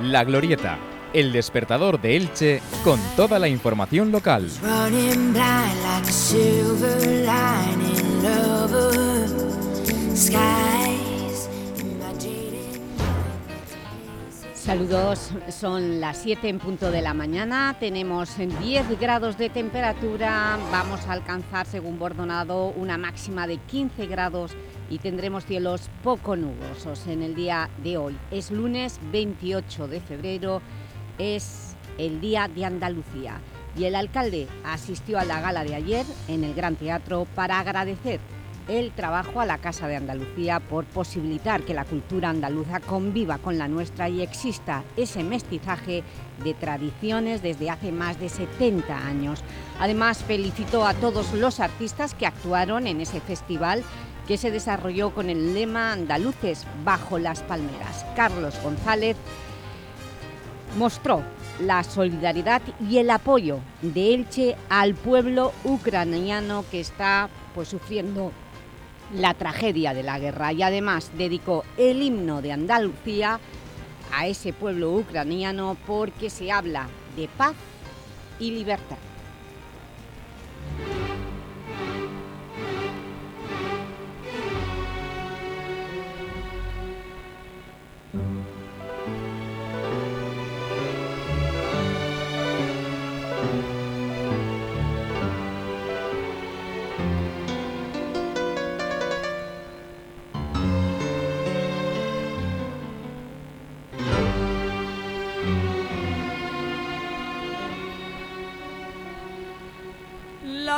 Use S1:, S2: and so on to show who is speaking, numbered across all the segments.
S1: La Glorieta, el despertador de Elche con toda la información local.
S2: Saludos, son las 7 en punto de la mañana, tenemos 10 grados de temperatura, vamos a alcanzar según Bordonado una máxima de 15 grados y tendremos cielos poco nubosos en el día de hoy. Es lunes 28 de febrero, es el Día de Andalucía y el alcalde asistió a la gala de ayer en el Gran Teatro para agradecer el trabajo a la Casa de Andalucía por posibilitar que la cultura andaluza conviva con la nuestra y exista ese mestizaje de tradiciones desde hace más de 70 años. Además, felicitó a todos los artistas que actuaron en ese festival que se desarrolló con el lema Andaluces bajo las palmeras. Carlos González mostró la solidaridad y el apoyo de Elche al pueblo ucraniano que está pues, sufriendo la tragedia de la guerra y además dedicó el himno de Andalucía a ese pueblo ucraniano porque se habla de paz y libertad.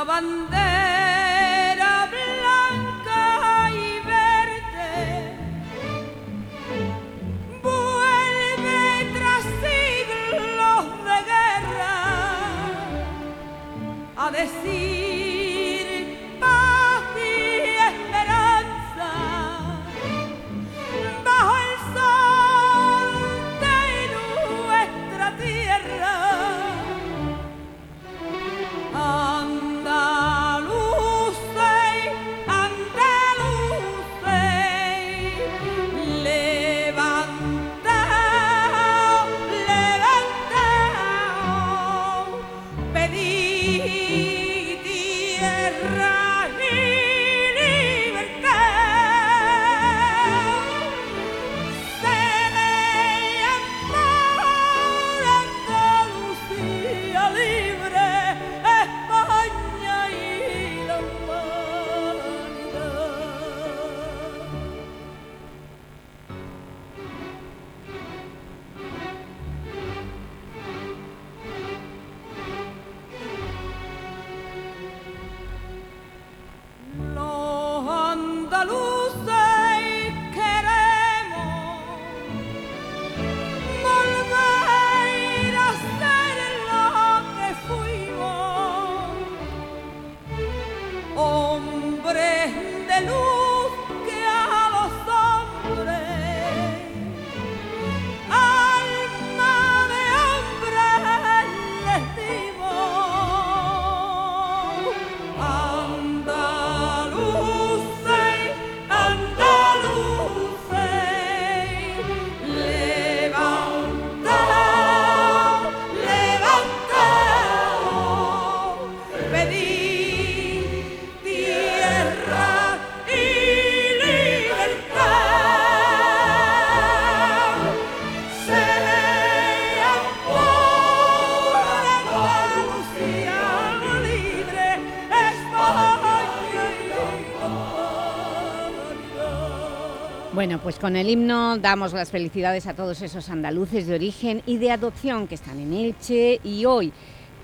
S3: Bandera blanca y verde. Vuelve tras siglos de guerra a decir
S2: pues con el himno damos las felicidades a todos esos andaluces de origen y de adopción que están en Elche y hoy,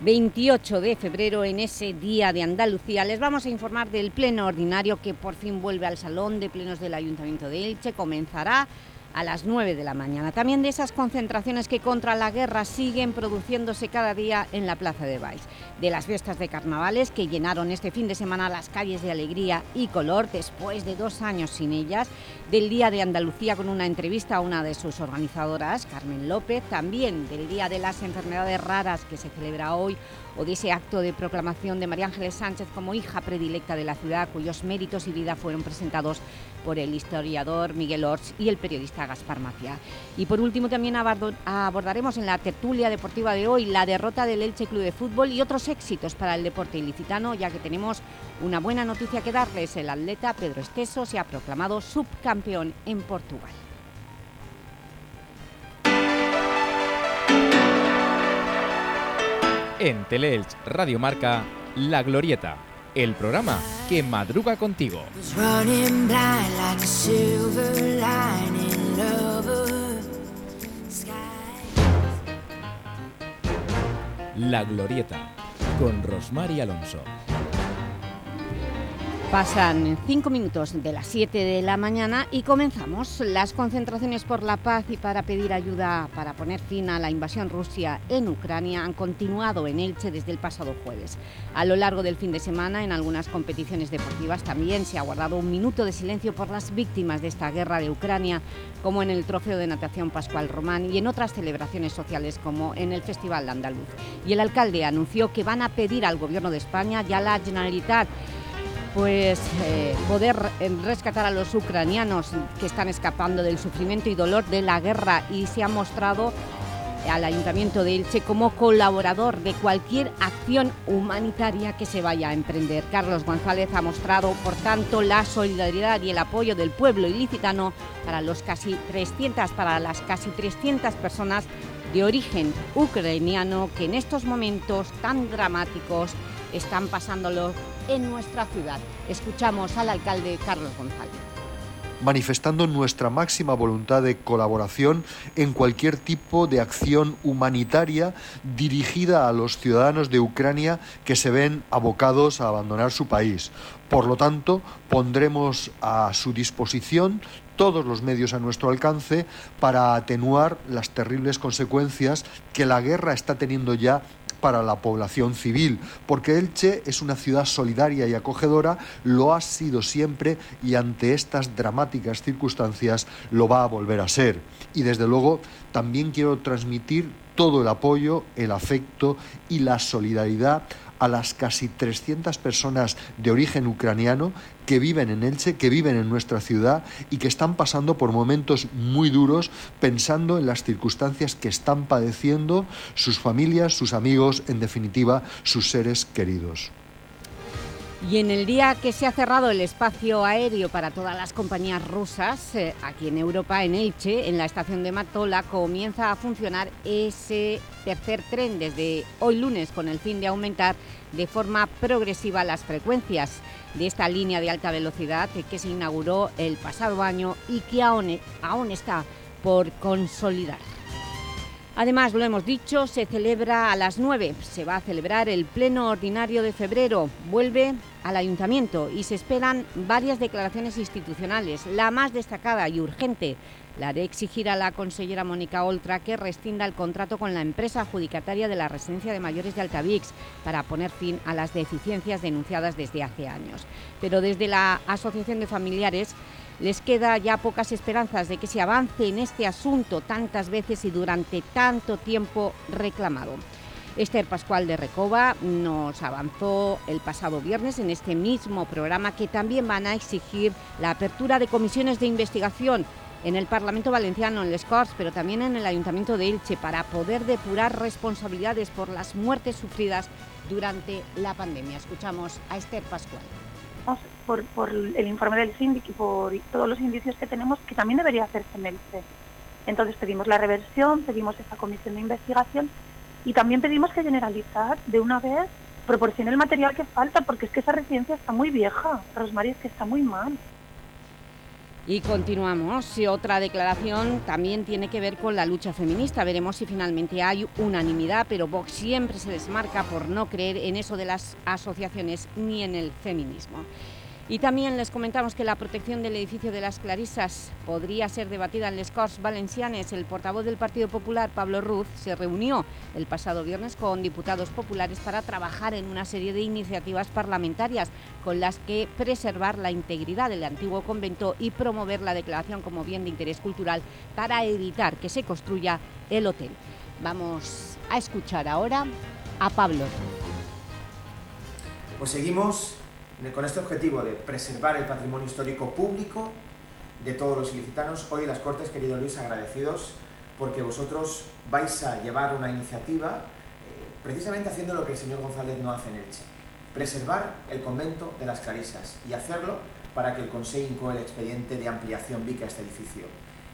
S2: 28 de febrero, en ese Día de Andalucía, les vamos a informar del pleno ordinario que por fin vuelve al Salón de Plenos del Ayuntamiento de Elche. Comenzará a las 9 de la mañana. También de esas concentraciones que contra la guerra siguen produciéndose cada día en la Plaza de Baix. De las fiestas de carnavales que llenaron este fin de semana las calles de alegría y color después de dos años sin ellas. Del Día de Andalucía con una entrevista a una de sus organizadoras, Carmen López. También del Día de las Enfermedades Raras que se celebra hoy o de ese acto de proclamación de María Ángeles Sánchez como hija predilecta de la ciudad, cuyos méritos y vida fueron presentados por el historiador Miguel Orts y el periodista Gaspar Macia. Y por último también abordaremos en la tertulia deportiva de hoy la derrota del Elche Club de Fútbol y otros éxitos para el deporte ilicitano, ya que tenemos una buena noticia que darles. El atleta Pedro Esteso se ha proclamado subcampeón en Portugal.
S1: En Teleelch Radio Marca, La Glorieta, el programa que madruga contigo. La Glorieta, con Rosmar y Alonso.
S2: Pasan cinco minutos de las 7 de la mañana y comenzamos las concentraciones por la paz y para pedir ayuda para poner fin a la invasión Rusia en Ucrania han continuado en Elche desde el pasado jueves. A lo largo del fin de semana, en algunas competiciones deportivas también se ha guardado un minuto de silencio por las víctimas de esta guerra de Ucrania, como en el Trofeo de Natación Pascual Román y en otras celebraciones sociales como en el Festival Andaluz. Y el alcalde anunció que van a pedir al Gobierno de España y a la Generalitat pues eh, poder eh, rescatar a los ucranianos que están escapando del sufrimiento y dolor de la guerra y se ha mostrado al Ayuntamiento de Elche como colaborador de cualquier acción humanitaria que se vaya a emprender. Carlos González ha mostrado, por tanto, la solidaridad y el apoyo del pueblo ilicitano para, los casi 300, para las casi 300 personas de origen ucraniano que en estos momentos tan dramáticos están pasándolo en nuestra ciudad. Escuchamos al alcalde Carlos González
S4: manifestando nuestra máxima voluntad de colaboración en cualquier tipo de acción humanitaria dirigida a los ciudadanos de Ucrania que se ven abocados a abandonar su país. Por lo tanto, pondremos a su disposición todos los medios a nuestro alcance para atenuar las terribles consecuencias que la guerra está teniendo ya para la población civil, porque Elche es una ciudad solidaria y acogedora, lo ha sido siempre y ante estas dramáticas circunstancias lo va a volver a ser. Y desde luego también quiero transmitir todo el apoyo, el afecto y la solidaridad a las casi 300 personas de origen ucraniano que viven en Elche, que viven en nuestra ciudad y que están pasando por momentos muy duros pensando en las circunstancias que están padeciendo sus familias, sus amigos, en definitiva, sus seres queridos.
S2: Y en el día que se ha cerrado el espacio aéreo para todas las compañías rusas, eh, aquí en Europa, en Elche, en la estación de Matola, comienza a funcionar ese tercer tren desde hoy lunes con el fin de aumentar de forma progresiva las frecuencias de esta línea de alta velocidad que se inauguró el pasado año y que aún está por consolidar. Además, lo hemos dicho, se celebra a las 9, se va a celebrar el pleno ordinario de febrero, vuelve al Ayuntamiento y se esperan varias declaraciones institucionales, la más destacada y urgente, la de exigir a la consellera Mónica Oltra que rescinda el contrato con la empresa adjudicataria de la residencia de mayores de Altavix para poner fin a las deficiencias denunciadas desde hace años. Pero desde la Asociación de Familiares les queda ya pocas esperanzas de que se avance en este asunto tantas veces y durante tanto tiempo reclamado. Esther Pascual de Recoba nos avanzó el pasado viernes en este mismo programa que también van a exigir la apertura de comisiones de investigación en el Parlamento Valenciano, en Les Corts, pero también en el Ayuntamiento de Elche para poder depurar responsabilidades por las muertes sufridas durante la pandemia. Escuchamos a Esther Pascual
S5: por, por el informe del síndico y por todos los indicios que tenemos, que también debería hacerse en el CE. Entonces pedimos la reversión, pedimos esa comisión de investigación y también pedimos que generalizar de una vez proporcione el material que falta, porque es que esa residencia está muy vieja, Rosmarie, es que está muy mal.
S2: Y continuamos. Y otra declaración también tiene que ver con la lucha feminista. Veremos si finalmente hay unanimidad, pero Vox siempre se desmarca por no creer en eso de las asociaciones ni en el feminismo. Y también les comentamos que la protección del edificio de las Clarisas podría ser debatida en Les Corts Valencianes. El portavoz del Partido Popular, Pablo Ruz, se reunió el pasado viernes con diputados populares para trabajar en una serie de iniciativas parlamentarias con las que preservar la integridad del antiguo convento y promover la declaración como bien de interés cultural para evitar que se construya el hotel. Vamos a escuchar ahora a Pablo.
S6: Pues seguimos con este objetivo de preservar el patrimonio histórico público, de todos los ilicitanos. Hoy las Cortes, querido Luis, agradecidos porque vosotros vais a llevar una iniciativa eh, precisamente haciendo lo que el señor González no hace en Elche, preservar el convento de las Clarisas y hacerlo para que el Consejo incoe el expediente de ampliación VIC a este edificio.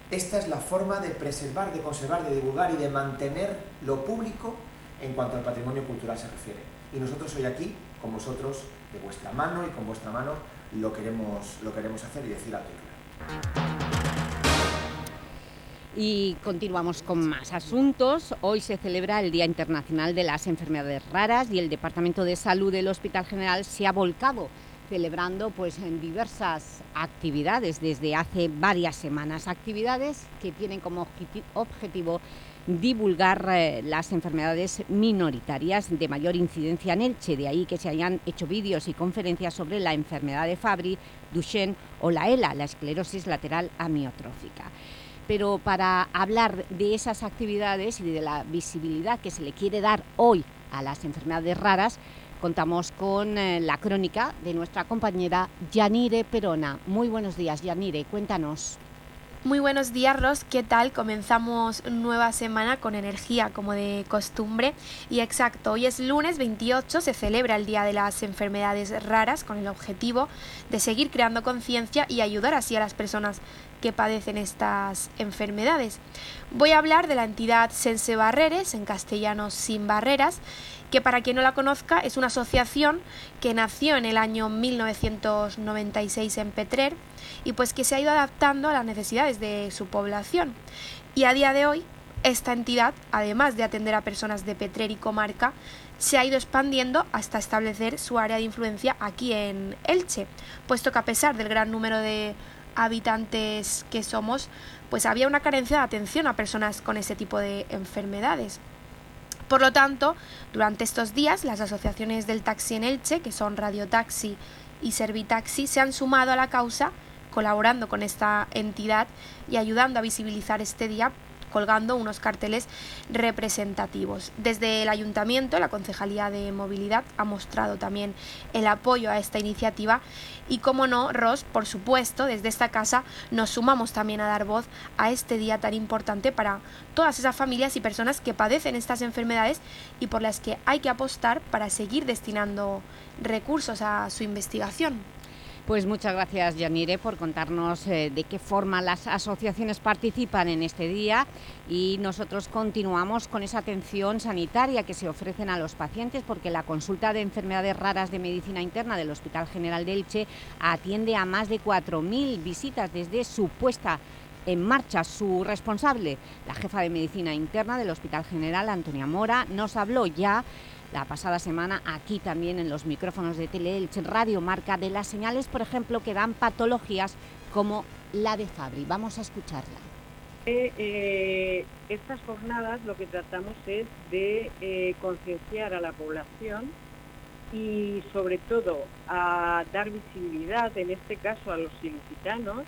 S6: Esta es la forma de preservar, de conservar, de divulgar y de mantener lo público en cuanto al patrimonio cultural se refiere. Y nosotros hoy aquí, con vosotros, de vuestra mano y con vuestra mano, lo queremos, lo queremos hacer y decir alto y claro.
S2: Y continuamos con más asuntos. Hoy se celebra el Día Internacional de las Enfermedades Raras y el Departamento de Salud del Hospital General se ha volcado celebrando pues, en diversas actividades desde hace varias semanas. Actividades que tienen como objetivo divulgar eh, las enfermedades minoritarias de mayor incidencia en Elche, de ahí que se hayan hecho vídeos y conferencias sobre la enfermedad de Fabry, Duchenne o la ELA, la esclerosis lateral amiotrófica pero para hablar de esas actividades y de la visibilidad que se le quiere dar hoy a las enfermedades raras, contamos con eh, la crónica de nuestra compañera Yanire Perona. Muy buenos días, Yanire, cuéntanos.
S7: Muy buenos días, Ros. ¿Qué tal? Comenzamos nueva semana con energía, como de costumbre. Y exacto, hoy es lunes 28, se celebra el Día de las Enfermedades Raras con el objetivo de seguir creando conciencia y ayudar así a las personas que padecen estas enfermedades. Voy a hablar de la entidad Sense Barreres, en castellano Sin Barreras, que para quien no la conozca es una asociación que nació en el año 1996 en Petrer y pues que se ha ido adaptando a las necesidades de su población. Y a día de hoy, esta entidad, además de atender a personas de Petrer y comarca, se ha ido expandiendo hasta establecer su área de influencia aquí en Elche, puesto que a pesar del gran número de habitantes que somos, pues había una carencia de atención a personas con ese tipo de enfermedades. Por lo tanto, durante estos días, las asociaciones del taxi en Elche, que son Radio Taxi y Servitaxi, se han sumado a la causa, colaborando con esta entidad y ayudando a visibilizar este día colgando unos carteles representativos. Desde el Ayuntamiento, la Concejalía de Movilidad ha mostrado también el apoyo a esta iniciativa y, como no, Ross, por supuesto, desde esta casa nos sumamos también a dar voz a este día tan importante para todas esas familias y personas que padecen estas enfermedades y por las que hay que apostar para seguir destinando recursos a su investigación.
S2: Pues muchas gracias, Yanire, por contarnos eh, de qué forma las asociaciones participan en este día y nosotros continuamos con esa atención sanitaria que se ofrecen a los pacientes porque la consulta de enfermedades raras de medicina interna del Hospital General de Elche atiende a más de 4.000 visitas desde su puesta en marcha. Su responsable, la jefa de medicina interna del Hospital General, Antonia Mora, nos habló ya la pasada semana aquí también en los micrófonos de Teleelch Radio Marca de las señales, por ejemplo, que dan patologías como la de Fabri. Vamos a escucharla.
S8: Eh, eh, estas jornadas lo que tratamos es de eh, concienciar a la población y sobre todo a dar visibilidad, en este caso a los ilicitanos,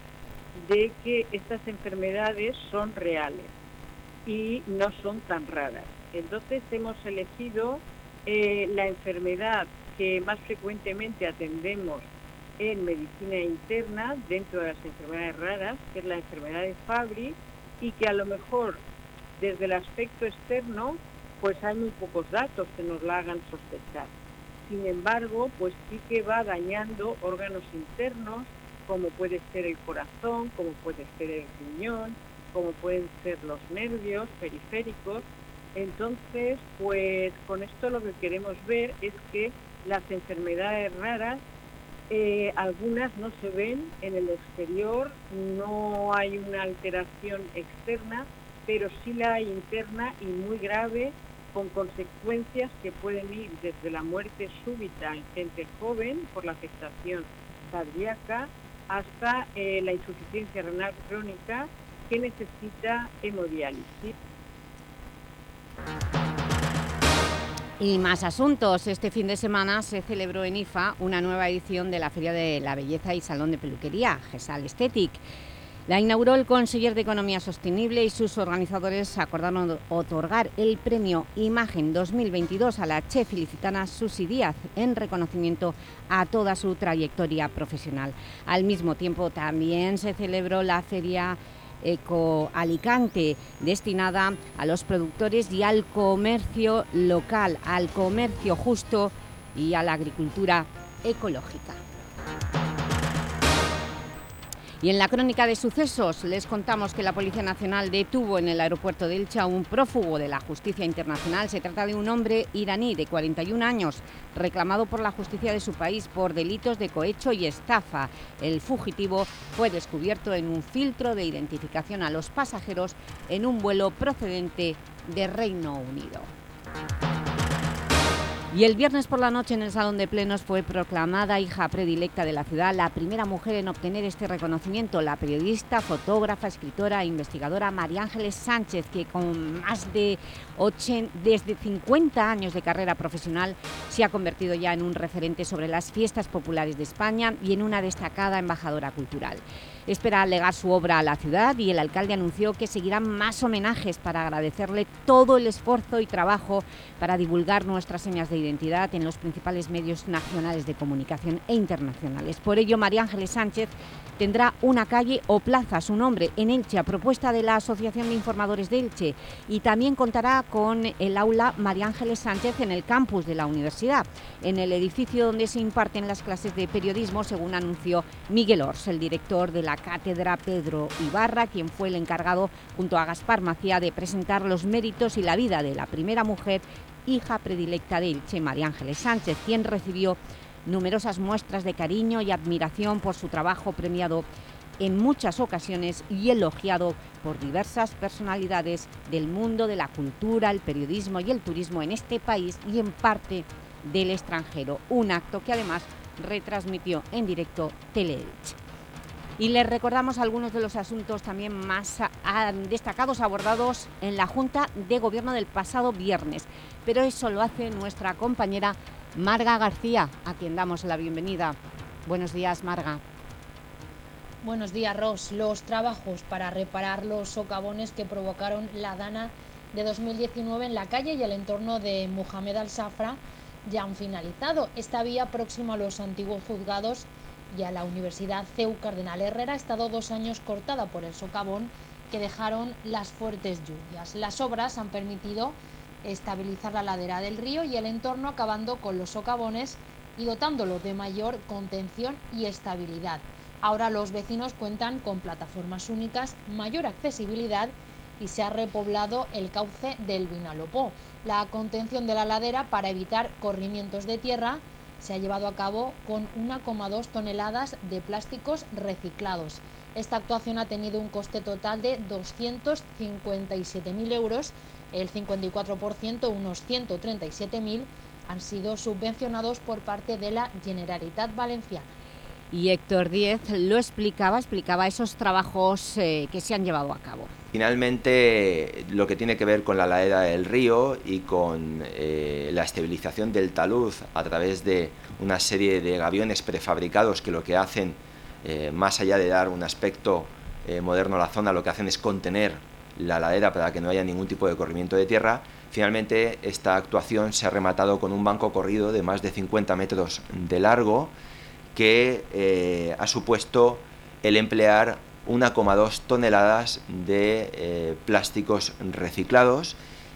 S8: de que estas enfermedades son reales y no son tan raras. Entonces hemos elegido eh, la enfermedad que más frecuentemente atendemos en medicina interna dentro de las enfermedades raras, que es la enfermedad de Fabry, y que a lo mejor desde el aspecto externo pues hay muy pocos datos que nos la hagan sospechar. Sin embargo, pues sí que va dañando órganos internos, como puede ser el corazón, como puede ser el riñón, como pueden ser los nervios periféricos, entonces, pues con esto lo que queremos ver es que las enfermedades raras, eh, algunas no se ven en el exterior, no hay una alteración externa, pero sí la hay interna y muy grave, con consecuencias que pueden ir desde la muerte súbita en gente joven por la afectación cardíaca hasta eh, la insuficiencia renal crónica que necesita hemodiálisis.
S2: Y más asuntos. Este fin de semana se celebró en IFA una nueva edición de la Feria de la Belleza y Salón de Peluquería, GESAL Aesthetic. La inauguró el conseller de Economía Sostenible y sus organizadores acordaron otorgar el premio Imagen 2022 a la chef ilicitana Susi Díaz en reconocimiento a toda su trayectoria profesional. Al mismo tiempo también se celebró la feria Eco Alicante, destinada a los productores y al comercio local, al comercio justo y a la agricultura ecológica. Y en la crónica de sucesos les contamos que la Policía Nacional detuvo en el aeropuerto de Elche un prófugo de la justicia internacional. Se trata de un hombre iraní de 41 años, reclamado por la justicia de su país por delitos de cohecho y estafa. El fugitivo fue descubierto en un filtro de identificación a los pasajeros en un vuelo procedente de Reino Unido. Y el viernes por la noche en el Salón de Plenos fue proclamada hija predilecta de la ciudad, la primera mujer en obtener este reconocimiento, la periodista, fotógrafa, escritora e investigadora María Ángeles Sánchez, que con más de 80, desde 50 años de carrera profesional se ha convertido ya en un referente sobre las fiestas populares de España y en una destacada embajadora cultural. Espera legar su obra a la ciudad y el alcalde anunció que seguirán más homenajes para agradecerle todo el esfuerzo y trabajo para divulgar nuestras señas de identidad en los principales medios nacionales de comunicación e internacionales. Por ello, María Ángeles Sánchez tendrá una calle o plaza. Su nombre en Elche, a propuesta de la Asociación de Informadores de Elche, y también contará con el aula María Ángeles Sánchez en el campus de la universidad, en el edificio donde se imparten las clases de periodismo, según anunció Miguel Ors, el director de la cátedra Pedro Ibarra, quien fue el encargado, junto a Gaspar Macía, de presentar los méritos y la vida de la primera mujer hija predilecta de Elche, María Ángeles Sánchez, quien recibió numerosas muestras de cariño y admiración por su trabajo premiado en muchas ocasiones y elogiado por diversas personalidades del mundo de la cultura, el periodismo y el turismo en este país y en parte del extranjero. Un acto que además retransmitió en directo Teleelch. Y les recordamos algunos de los asuntos también más destacados abordados en la Junta de Gobierno del pasado viernes. Pero eso lo hace nuestra compañera Marga García, a quien damos la bienvenida. Buenos días, Marga.
S9: Buenos días, Ros. Los trabajos para reparar los socavones que provocaron la dana de 2019 en la calle y el entorno de Mohamed Al-Safra ya han finalizado. Esta vía próxima a los antiguos juzgados y a la Universidad CEU Cardenal Herrera ha estado dos años cortada por el socavón que dejaron las fuertes lluvias. Las obras han permitido estabilizar la ladera del río y el entorno acabando con los socavones y dotándolo de mayor contención y estabilidad. Ahora los vecinos cuentan con plataformas únicas, mayor accesibilidad y se ha repoblado el cauce del Vinalopó. La contención de la ladera para evitar corrimientos de tierra se ha llevado a cabo con 1,2 toneladas de plásticos reciclados. Esta actuación ha tenido un coste total de 257.000 euros el 54%, unos 137.000, han sido subvencionados por parte de la Generalitat Valenciana.
S2: Y Héctor Díez lo explicaba, explicaba esos trabajos eh, que se han llevado a cabo.
S10: Finalmente, lo que tiene que ver con la ladera del río y con eh, la estabilización del talud a través de una serie de gaviones prefabricados que lo que hacen, eh, más allá de dar un aspecto moderno a la zona, lo que hacen es contener la ladera para que no haya ningún tipo de corrimiento de tierra. Finalmente, esta actuación se ha rematado con un banco corrido de más de 50 metros de largo que eh, ha supuesto el emplear 1,2 toneladas de eh, plásticos reciclados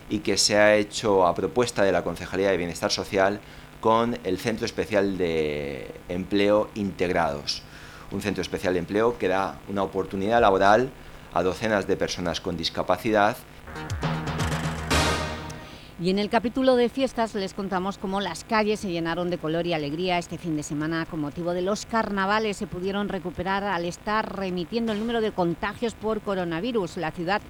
S10: y que se ha hecho a propuesta de la Concejalía de Bienestar Social con el Centro Especial de Empleo Integrados. Un centro especial de empleo que da una oportunidad laboral a docenas de personas con discapacidad.
S2: Y en el capítulo de fiestas les contamos cómo las calles se llenaron de color y alegría este fin de semana con motivo de los carnavales. Se pudieron recuperar al estar remitiendo el número de contagios por coronavirus. La ciudad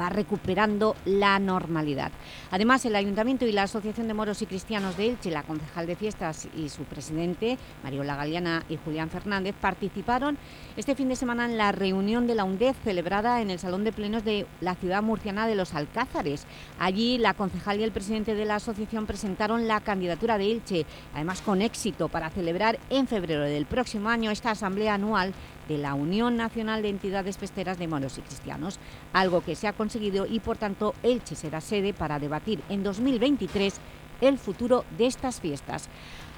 S2: va recuperando la normalidad. Además, el Ayuntamiento y la Asociación de Moros y Cristianos de Elche, la concejal de fiestas y su presidente, Mariola Galeana y Julián Fernández, participaron este fin de semana en la reunión de la UNDEF celebrada en el Salón de Plenos de la ciudad murciana de Los Alcázares. Allí, la concejal y el presidente de la asociación presentaron la candidatura de Elche, además con éxito, para celebrar en febrero del próximo año esta asamblea anual de la Unión Nacional de Entidades Festeras de Moros y Cristianos, algo que se ha conseguido y por tanto Elche será sede para debatir en 2023 el futuro de estas fiestas.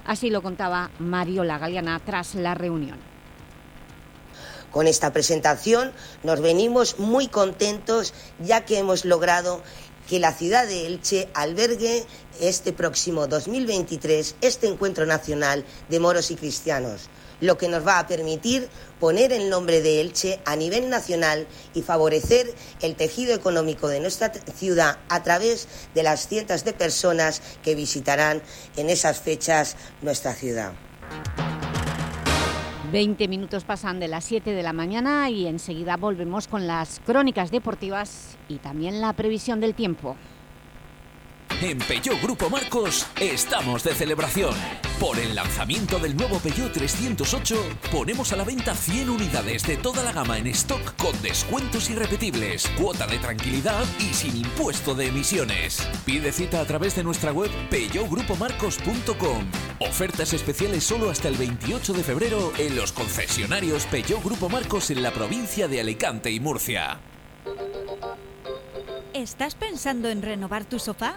S2: Así lo contaba Mariola Galeana tras la reunión.
S11: Con esta presentación nos venimos muy contentos ya que hemos logrado que la ciudad de Elche albergue este próximo 2023 este encuentro nacional de moros y cristianos, lo que nos va a permitir poner el nombre de Elche a nivel nacional y favorecer el tejido económico de nuestra ciudad a través de las cientos de personas que visitarán en esas fechas nuestra ciudad.
S2: 20 minutos pasan de las 7 de la mañana y enseguida volvemos con las crónicas deportivas y también la previsión del tiempo.
S12: En Peugeot Grupo Marcos estamos de celebración. Por el lanzamiento del nuevo Peugeot 308 ponemos a la venta 100 unidades de toda la gama en stock con descuentos irrepetibles, cuota de tranquilidad y sin impuesto de emisiones. Pide cita a través de nuestra web peugeotgrupomarcos.com. Ofertas especiales solo hasta el 28 de febrero en los concesionarios Peugeot Grupo Marcos en la provincia de Alicante y Murcia.
S13: ¿Estás pensando en renovar tu sofá?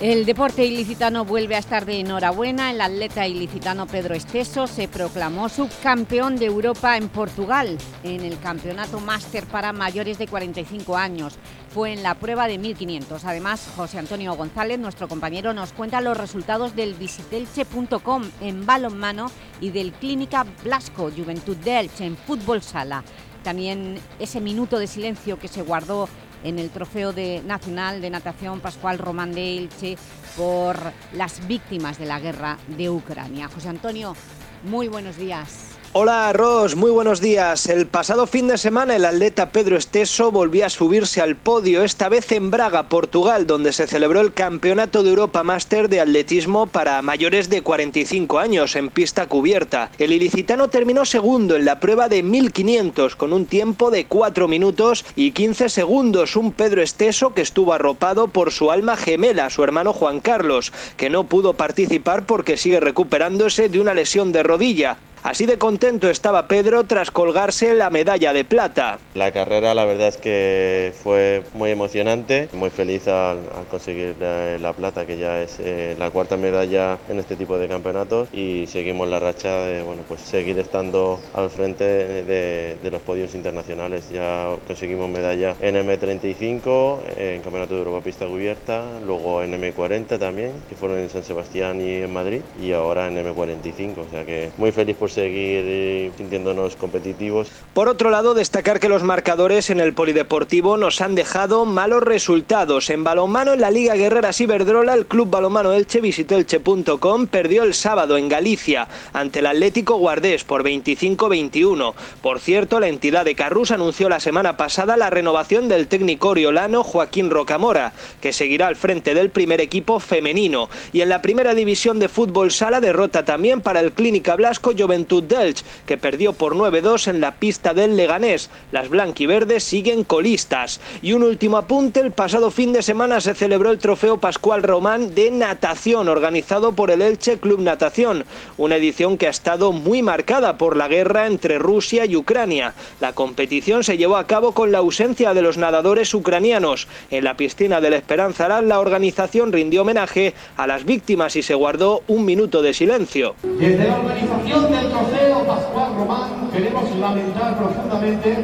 S2: El deporte ilicitano vuelve a estar de enhorabuena. El atleta ilicitano Pedro Esteso se proclamó subcampeón de Europa en Portugal en el Campeonato Máster para mayores de 45 años. Fue en la prueba de 1500. Además, José Antonio González, nuestro compañero, nos cuenta los resultados del visitelche.com en balonmano y del Clínica Blasco Juventud de Elche en fútbol sala. También ese minuto de silencio que se guardó en el Trofeo de Nacional de Natación Pascual Román de Elche por las víctimas de la guerra de Ucrania. José Antonio, muy buenos días.
S14: Hola Ros, muy buenos días. El pasado fin de semana el atleta Pedro Esteso volvió a subirse al podio, esta vez en Braga, Portugal, donde se celebró el Campeonato de Europa Máster de Atletismo para mayores de 45 años en pista cubierta. El ilicitano terminó segundo en la prueba de 1500 con un tiempo de 4 minutos y 15 segundos. Un Pedro Esteso que estuvo arropado por su alma gemela, su hermano Juan Carlos, que no pudo participar porque sigue recuperándose de una lesión de rodilla. Así de contento estaba Pedro tras colgarse la medalla de plata.
S15: La carrera la verdad es que fue muy emocionante, muy feliz al, conseguir la, la, plata que ya es eh, la cuarta medalla en este tipo de campeonatos y seguimos la racha de bueno, pues seguir estando al frente de, de los podios internacionales. Ya conseguimos medalla en M35, en Campeonato de Europa Pista Cubierta, luego en M40 también, que fueron en San Sebastián y en Madrid y ahora en M45, o sea que muy feliz por seguir eh, sintiéndonos competitivos.
S14: Por otro lado, destacar que los marcadores en el polideportivo nos han dejado malos resultados. En balonmano, en la Liga Guerreras Iberdrola, el Club Balonmano Elche visitelche.com perdió el sábado en Galicia ante el Atlético Guardés por 25-21. Por cierto, la entidad de Carrús anunció la semana pasada la renovación del técnico oriolano Joaquín Rocamora, que seguirá al frente del primer equipo femenino. Y en la primera división de fútbol sala derrota también para el Clínica Blasco Juventud Delch, que perdió por 9-2 en la pista del Leganés. Las blanquiverdes siguen colistas. Y un último apunte, el pasado fin de semana se celebró el Trofeo Pascual Román de Natación, organizado por el Elche Club Natación, una edición que ha estado muy marcada por la guerra entre Rusia y Ucrania. La competición se llevó a cabo con la ausencia de los nadadores ucranianos. En la piscina del Esperanza Arán, la organización rindió homenaje a las víctimas y se guardó un minuto de silencio.
S16: Desde la organización del Trofeo Pascual Román queremos lamentar profundamente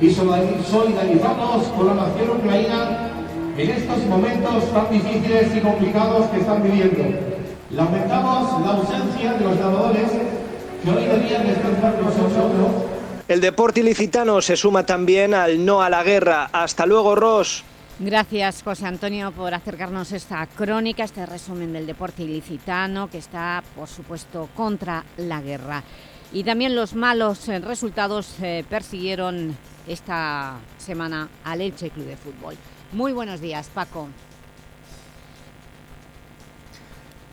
S16: y solidarizarnos con la nación ucraniana en estos momentos tan difíciles y complicados que están viviendo. Lamentamos la ausencia de los nadadores que hoy debían estar con nosotros.
S14: El deporte ilicitano se suma también al no a la guerra. Hasta luego, Ross.
S2: Gracias, José Antonio, por acercarnos esta crónica, este resumen del deporte ilicitano que está, por supuesto, contra la guerra. Y también los malos eh, resultados eh, persiguieron esta semana al Elche Club de Fútbol. Muy buenos días, Paco.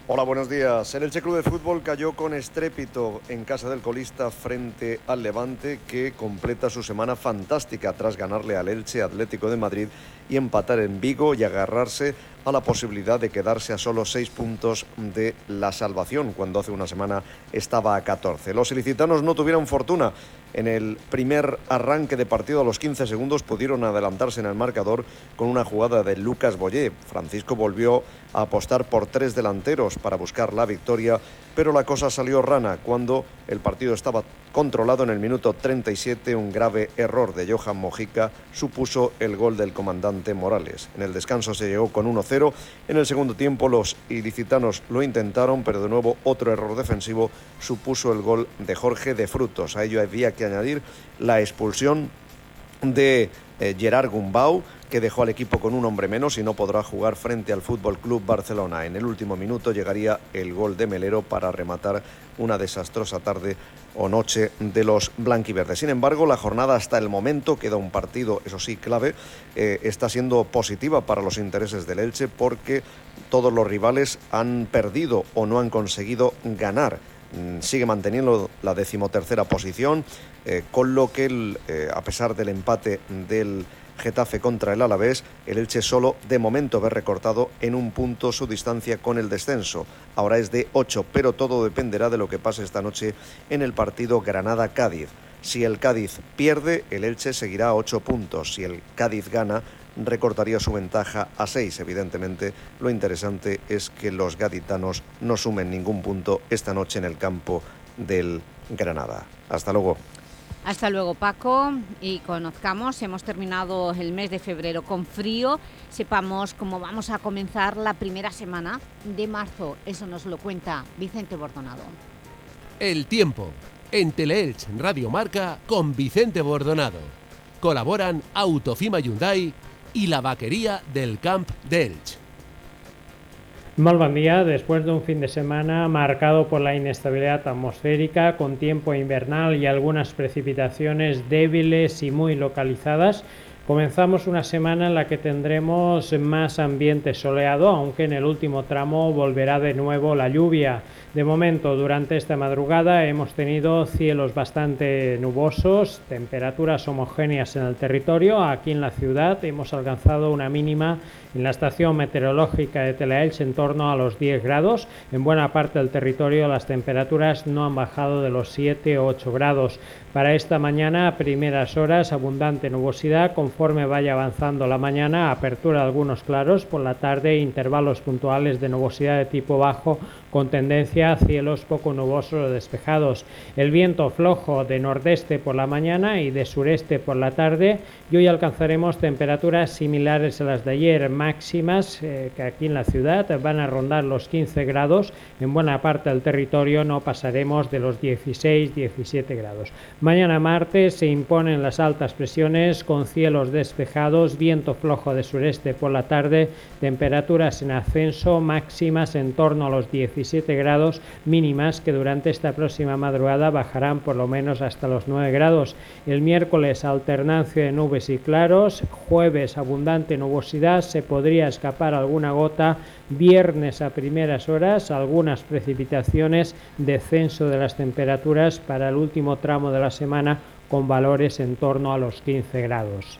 S17: Hola, buenos días. El Elche Club de Fútbol cayó con estrépito en casa del colista frente al Levante, que completa su semana fantástica tras ganarle al Elche Atlético de Madrid y empatar en Vigo y agarrarse a la posibilidad de quedarse a solo seis puntos de la salvación, cuando hace una semana estaba a 14. Los ilicitanos no tuvieron fortuna. En el primer arranque de partido a los 15 segundos pudieron adelantarse en el marcador con una jugada de Lucas Boyé. Francisco volvió a apostar por tres delanteros para buscar la victoria, pero la cosa salió rana cuando el partido estaba controlado en el minuto 37. Un grave error de Johan Mojica supuso el gol del comandante Morales. En el descanso se llegó con 1-0. En el segundo tiempo los ilicitanos lo intentaron, pero de nuevo otro error defensivo supuso el gol de Jorge de Frutos. A ello había que añadir la expulsión de eh, Gerard Gumbau, que dejó al equipo con un hombre menos y no podrá jugar frente al Fútbol Club Barcelona. En el último minuto llegaría el gol de Melero para rematar una desastrosa tarde o noche de los blanquiverdes. Sin embargo, la jornada hasta el momento queda un partido, eso sí, clave, eh, está siendo positiva para los intereses del Elche porque todos los rivales han perdido o no han conseguido ganar Mm, sigue manteniendo la decimotercera posición, eh, con lo que, eh, a pesar del empate del Getafe contra el Alavés, el Elche solo de momento ve recortado en un punto su distancia con el descenso. Ahora es de 8, pero todo dependerá de lo que pase esta noche en el partido Granada-Cádiz. Si el Cádiz pierde, el Elche seguirá a 8 puntos. Si el Cádiz gana, recortaría su ventaja a 6. Evidentemente, lo interesante es que los gaditanos no sumen ningún punto esta noche en el campo del Granada. Hasta luego.
S2: Hasta luego Paco y conozcamos, hemos terminado el mes de febrero con frío, sepamos cómo vamos a comenzar la primera semana de marzo, eso nos lo cuenta Vicente Bordonado.
S18: El tiempo, en Teleelch Radio Marca con Vicente Bordonado. Colaboran Autofima Hyundai y la vaquería del Camp d'Elch.
S19: Muy buen. Después de un fin de semana marcado por la inestabilidad atmosférica, con tiempo invernal y algunas precipitaciones débiles y muy localizadas, comenzamos una semana en la que tendremos más ambiente soleado, aunque en el último tramo volverá de nuevo la lluvia. De momento, durante esta madrugada hemos tenido cielos bastante nubosos, temperaturas homogéneas en el territorio. Aquí en la ciudad hemos alcanzado una mínima en la estación meteorológica de Telaelch en torno a los 10 grados. En buena parte del territorio las temperaturas no han bajado de los 7 o 8 grados. Para esta mañana, a primeras horas, abundante nubosidad. Conforme vaya avanzando la mañana, apertura de algunos claros. Por la tarde, intervalos puntuales de nubosidad de tipo bajo con tendencia a cielos poco nubosos o despejados. El viento flojo de nordeste por la mañana y de sureste por la tarde y hoy alcanzaremos temperaturas similares a las de ayer, máximas eh, que aquí en la ciudad van a rondar los 15 grados. En buena parte del territorio no pasaremos de los 16-17 grados. Mañana martes se imponen las altas presiones con cielos despejados, viento flojo de sureste por la tarde, temperaturas en ascenso máximas en torno a los 17 17 grados mínimas que durante esta próxima madrugada bajarán por lo menos hasta los 9 grados. El miércoles alternancia de nubes y claros, jueves abundante nubosidad, se podría escapar alguna gota, viernes a primeras horas algunas precipitaciones, descenso de las temperaturas para el último tramo de la semana con valores en torno a los 15 grados.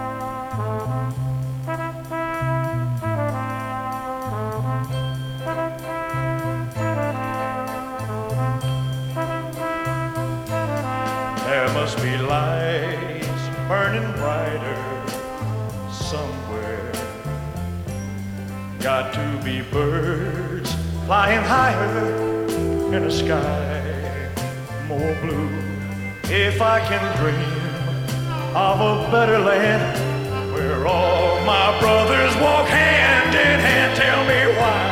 S20: Lights burning brighter somewhere. Got to be birds flying higher in a sky more blue. If I can dream of a better land where all my brothers walk hand in hand, tell me why.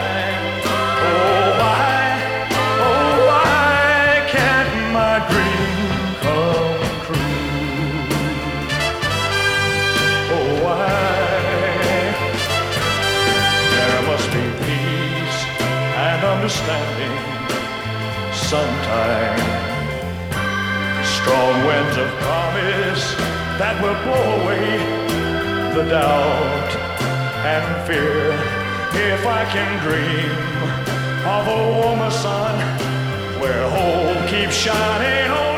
S20: Understanding sometime. Strong winds of promise that will blow away the doubt and fear. If I can dream of a warmer sun where hope keeps shining on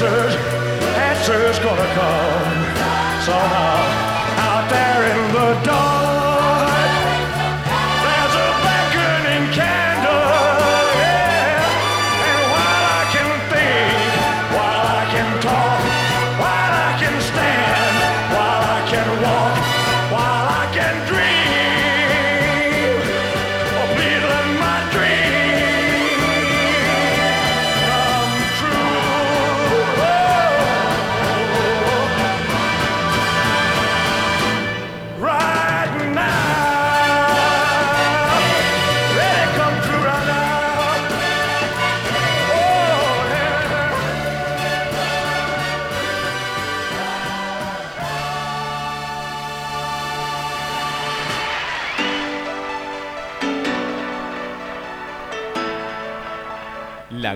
S20: answers, answers gonna come somehow out there in the dark.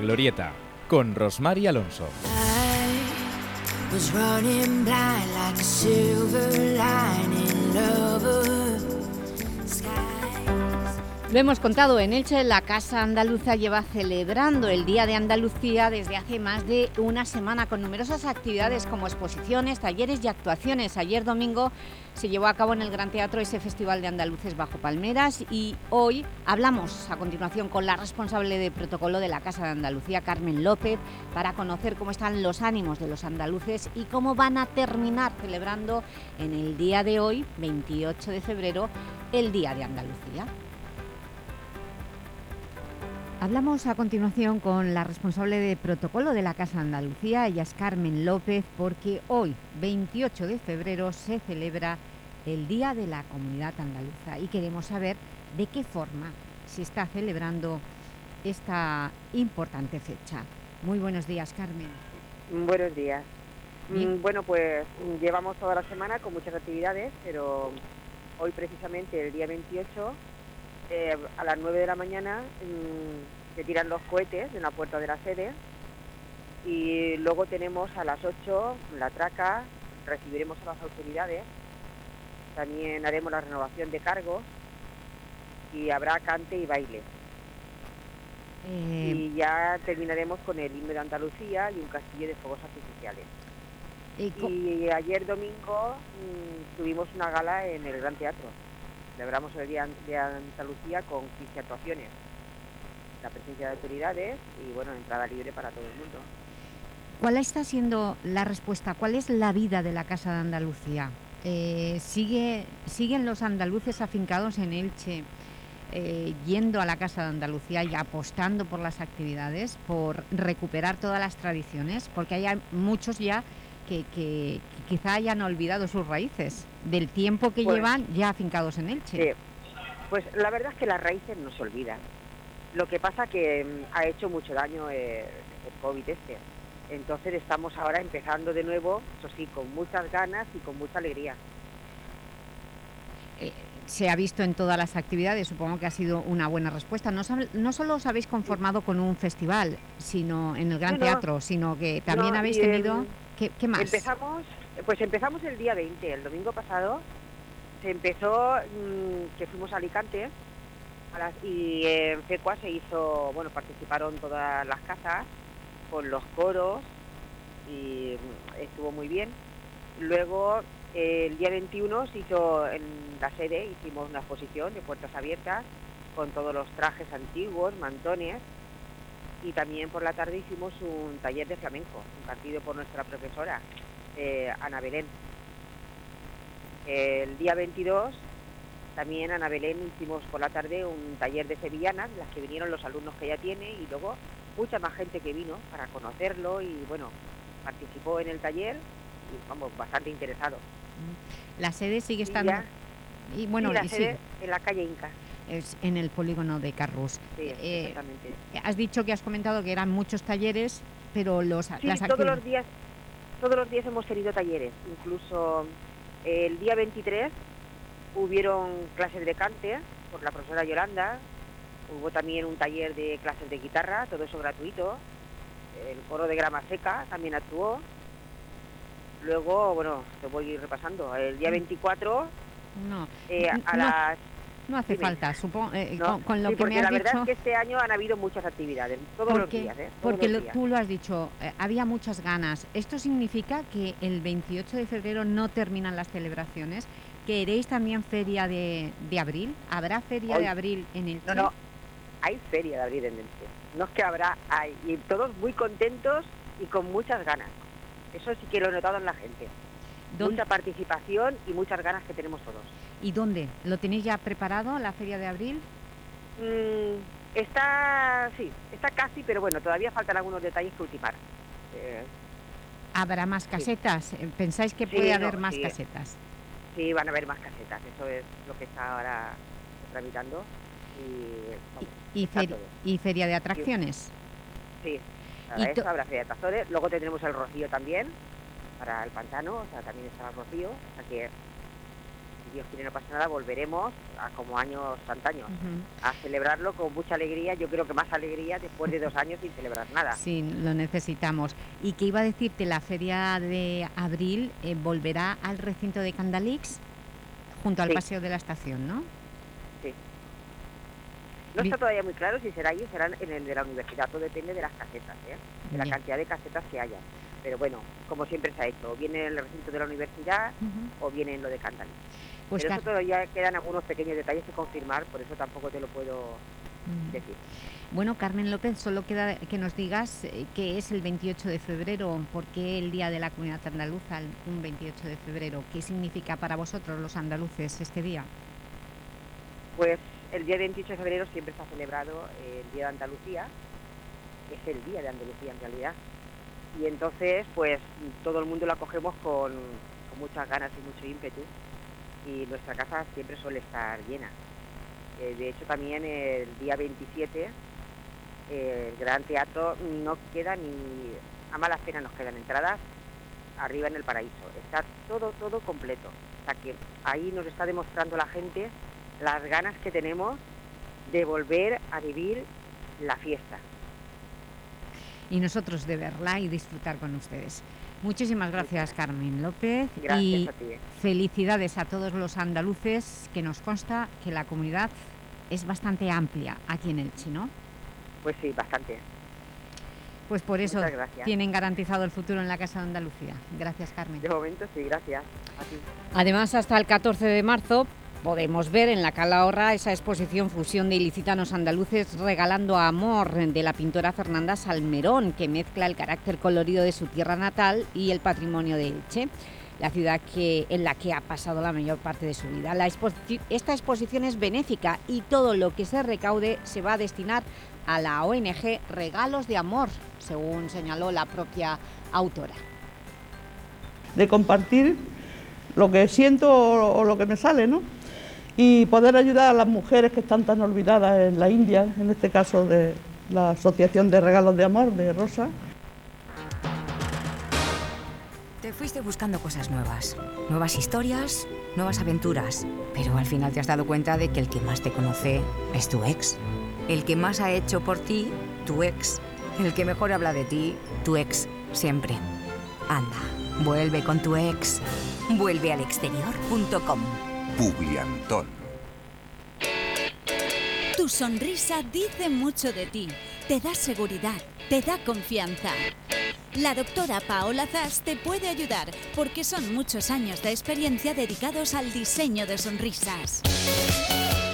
S21: Glorieta, con Rosmar y Alonso.
S22: was
S2: Lo hemos contado en Elche, la Casa Andaluza lleva celebrando el Día de Andalucía desde hace más de una semana con numerosas actividades como exposiciones, talleres y actuaciones. Ayer domingo se llevó a cabo en el Gran Teatro ese Festival de Andaluces bajo Palmeras y hoy hablamos a continuación con la responsable de protocolo de la Casa de Andalucía, Carmen López, para conocer cómo están los ánimos de los andaluces y cómo van a terminar celebrando en el día de hoy, 28 de febrero, el Día de Andalucía. Hablamos a continuación con la responsable de protocolo de la Casa Andalucía, ella es Carmen López, porque hoy, 28 de febrero, se celebra el Día de la Comunidad Andaluza y queremos saber de qué forma se está celebrando esta importante fecha. Muy buenos días, Carmen.
S23: Buenos días.
S2: Bien.
S23: Mm, Bueno, pues llevamos toda la semana con muchas actividades, pero hoy precisamente, el día 28, eh, a las 9 de la mañana mm, se tiran los cohetes en la puerta de la sede y luego tenemos a las 8 la traca, recibiremos a las autoridades, también haremos la renovación de cargos y habrá cante y baile.
S2: Eh,
S23: Y ya terminaremos con el himno de Andalucía y un castillo de fuegos artificiales.
S2: Eh,
S23: Y ayer domingo mm, tuvimos una gala en el Gran Teatro. Celebramos el Día de Andalucía con 15 actuaciones. La presencia de autoridades y, bueno, entrada libre para todo el mundo.
S2: ¿Cuál está siendo la respuesta? ¿Cuál es la vida de la Casa de Andalucía? Eh, sigue, ¿Siguen los andaluces afincados en Elche eh, yendo a la Casa de Andalucía y apostando por las actividades, por recuperar todas las tradiciones, porque hay muchos ya que, quizá hayan olvidado sus raíces del tiempo que
S23: Pues-
S2: llevan ya afincados en Elche.
S23: Sí. Pues la verdad es que las raíces no se olvidan. Lo que pasa que mm, ha hecho mucho daño eh, el COVID este. Entonces estamos ahora empezando de nuevo, eso sí, con muchas ganas y con mucha alegría.
S2: Eh, se ha visto en todas las actividades, supongo que ha sido una buena respuesta. No, no solo os habéis conformado con un festival, sino en el Gran
S23: No.
S2: Teatro, sino que también
S23: No,
S2: habéis tenido... ¿Qué, qué más?
S23: Empezamos, pues empezamos el día 20, el domingo pasado. Se empezó, mm, que fuimos a Alicante y en FECUA se hizo, bueno, participaron todas las casas con los coros y mm, estuvo muy bien. Luego, eh, el día 21 se hizo en la sede, hicimos una exposición de puertas abiertas con todos los trajes antiguos, mantones, y también por la tarde hicimos un taller de flamenco, impartido por nuestra profesora, eh, Ana Belén. El día 22 también Ana Belén hicimos por la tarde un taller de sevillanas, las que vinieron los alumnos que ella tiene y luego mucha más gente que vino para conocerlo y bueno, participó en el taller y vamos, bastante interesado.
S2: La sede sigue
S23: Y
S2: estando...
S23: ya-
S2: Y bueno,
S23: y la
S2: y
S23: sede en la calle Inca.
S2: es en el polígono de Carrus.
S23: Sí,
S2: Eh, has dicho que has comentado que eran muchos talleres, pero los,
S23: Sí,
S2: las
S23: todos los días, todos los días hemos tenido talleres. Incluso eh, el día 23 hubieron clases de cante por la profesora Yolanda. Hubo también un taller de clases de guitarra, todo eso gratuito. El coro de grama seca también actuó. Luego, bueno, te voy repasando. El día 24
S2: No,
S23: eh, a
S2: no,
S23: las
S2: no hace
S23: dime.
S2: falta, supongo, eh,
S23: ¿no?
S2: con, con lo
S23: Sí,
S2: que
S23: porque
S2: me has
S23: la verdad
S2: dicho...
S23: es que este año han habido muchas actividades, todos los
S2: porque,
S23: días, ¿eh? Todos
S2: porque
S23: los
S2: lo- tú lo has dicho, eh, había muchas ganas. ¿Esto significa que el 28 de febrero no terminan las celebraciones? ¿Queréis también feria de, de abril? ¿Habrá feria
S23: Hoy-
S2: de abril en el
S23: No, no, hay feria de abril en Elche. No es que habrá, hay. Y todos muy contentos y con muchas ganas. Eso sí que lo he notado en la gente.
S2: ¿Dónde-
S23: Mucha participación y muchas ganas que tenemos todos.
S2: ¿Y dónde? ¿Lo tenéis ya preparado, la feria de abril?
S23: Mm, está, sí, está casi, pero bueno, todavía faltan algunos detalles que ultimar. Eh,
S2: ¿Habrá más casetas? Eh, ¿Pensáis que
S23: Sí,
S2: puede
S23: no,
S2: haber más
S23: sí.
S2: casetas?
S23: sí, van a haber más casetas. Eso es lo que está ahora tramitando. Y, vamos,
S2: ¿Y,
S23: está
S2: feri-
S23: todo.
S2: y feria de atracciones?
S23: Sí,
S2: Y
S23: eso habrá feria de Tazores. Luego tendremos el Rocío también, para el pantano, o sea, también estará el Rocío. O sea que, Dios quiere no pasa nada, volveremos a como años antaños,
S2: Ujú.
S23: a celebrarlo con mucha alegría. Yo creo que más alegría después de dos años sin celebrar nada.
S2: Sí, lo necesitamos. Y que iba a decirte, la feria de abril eh, volverá al recinto de Candalix, junto al
S23: Sí.
S2: paseo de la estación, ¿no?
S23: Sí. No está todavía muy claro si será allí o será en el de la universidad. Todo depende de las casetas, ¿eh? de la cantidad de casetas que haya. Pero bueno, como siempre se ha hecho, o viene en el recinto de la universidad o viene en lo de Candalix.
S2: Pues
S23: Pero eso todavía quedan algunos pequeños detalles que confirmar, por eso tampoco te lo puedo
S2: Mm.
S23: decir.
S2: Bueno, Carmen López, solo queda que nos digas eh, qué es el 28 de febrero, por qué el Día de la Comunidad Andaluza, un 28 de febrero, qué significa para vosotros los andaluces este día.
S23: Pues el día 28 de febrero siempre está celebrado eh, el Día de Andalucía, que es el Día de Andalucía en realidad. Y entonces, pues todo el mundo lo acogemos con, con muchas ganas y mucho ímpetu. Y nuestra casa siempre suele estar llena. Eh, de hecho, también el día 27, eh, el Gran Teatro no queda ni... A malas penas nos quedan entradas arriba en el paraíso. Está todo, todo completo. O sea que ahí nos está demostrando la gente las ganas que tenemos de volver a vivir la fiesta.
S2: Y nosotros de verla y disfrutar con ustedes. Muchísimas gracias, Carmen López.
S23: Gracias
S2: y
S23: a ti.
S2: felicidades a todos los andaluces, que nos consta que la comunidad es bastante amplia aquí en Elche, ¿no?
S23: Pues sí, bastante.
S2: Pues por eso tienen garantizado el futuro en la Casa de Andalucía. Gracias, Carmen.
S23: De momento sí, gracias. A ti.
S2: Además, hasta el 14 de marzo podemos ver en la Calahorra esa exposición Fusión de ilicitanos andaluces regalando amor de la pintora Fernanda Salmerón, que mezcla el carácter colorido de su tierra natal y el patrimonio de Elche. la ciudad que, en la que ha pasado la mayor parte de su vida. Esta exposición es benéfica y todo lo que se recaude se va a destinar a la ONG Regalos de Amor, según señaló la propia autora.
S24: De compartir lo que siento o lo que me sale, ¿no? Y poder ayudar a las mujeres que están tan olvidadas en la India, en este caso de la Asociación de Regalos de Amor de Rosa.
S25: Te fuiste buscando cosas nuevas, nuevas historias, nuevas aventuras, pero al final te has dado cuenta de que el que más te conoce es tu ex. El que más ha hecho por ti, tu ex. El que mejor habla de ti, tu ex, siempre. Anda, vuelve con tu ex. Vuelve al exterior.com.
S13: Tu sonrisa dice mucho de ti, te da seguridad, te da confianza. La doctora Paola Zas te puede ayudar porque son muchos años de experiencia dedicados al diseño de sonrisas.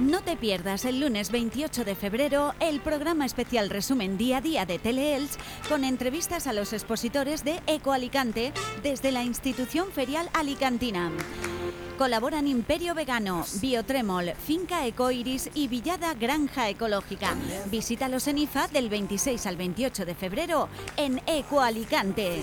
S13: No te pierdas el lunes 28 de febrero el programa especial Resumen Día a Día de Teleelch con entrevistas a los expositores de Eco Alicante desde la institución ferial alicantina. Colaboran Imperio Vegano, Biotremol, Finca Ecoiris y Villada Granja Ecológica. Visítalos en IFA del 26 al 28 de febrero en Eco Alicante.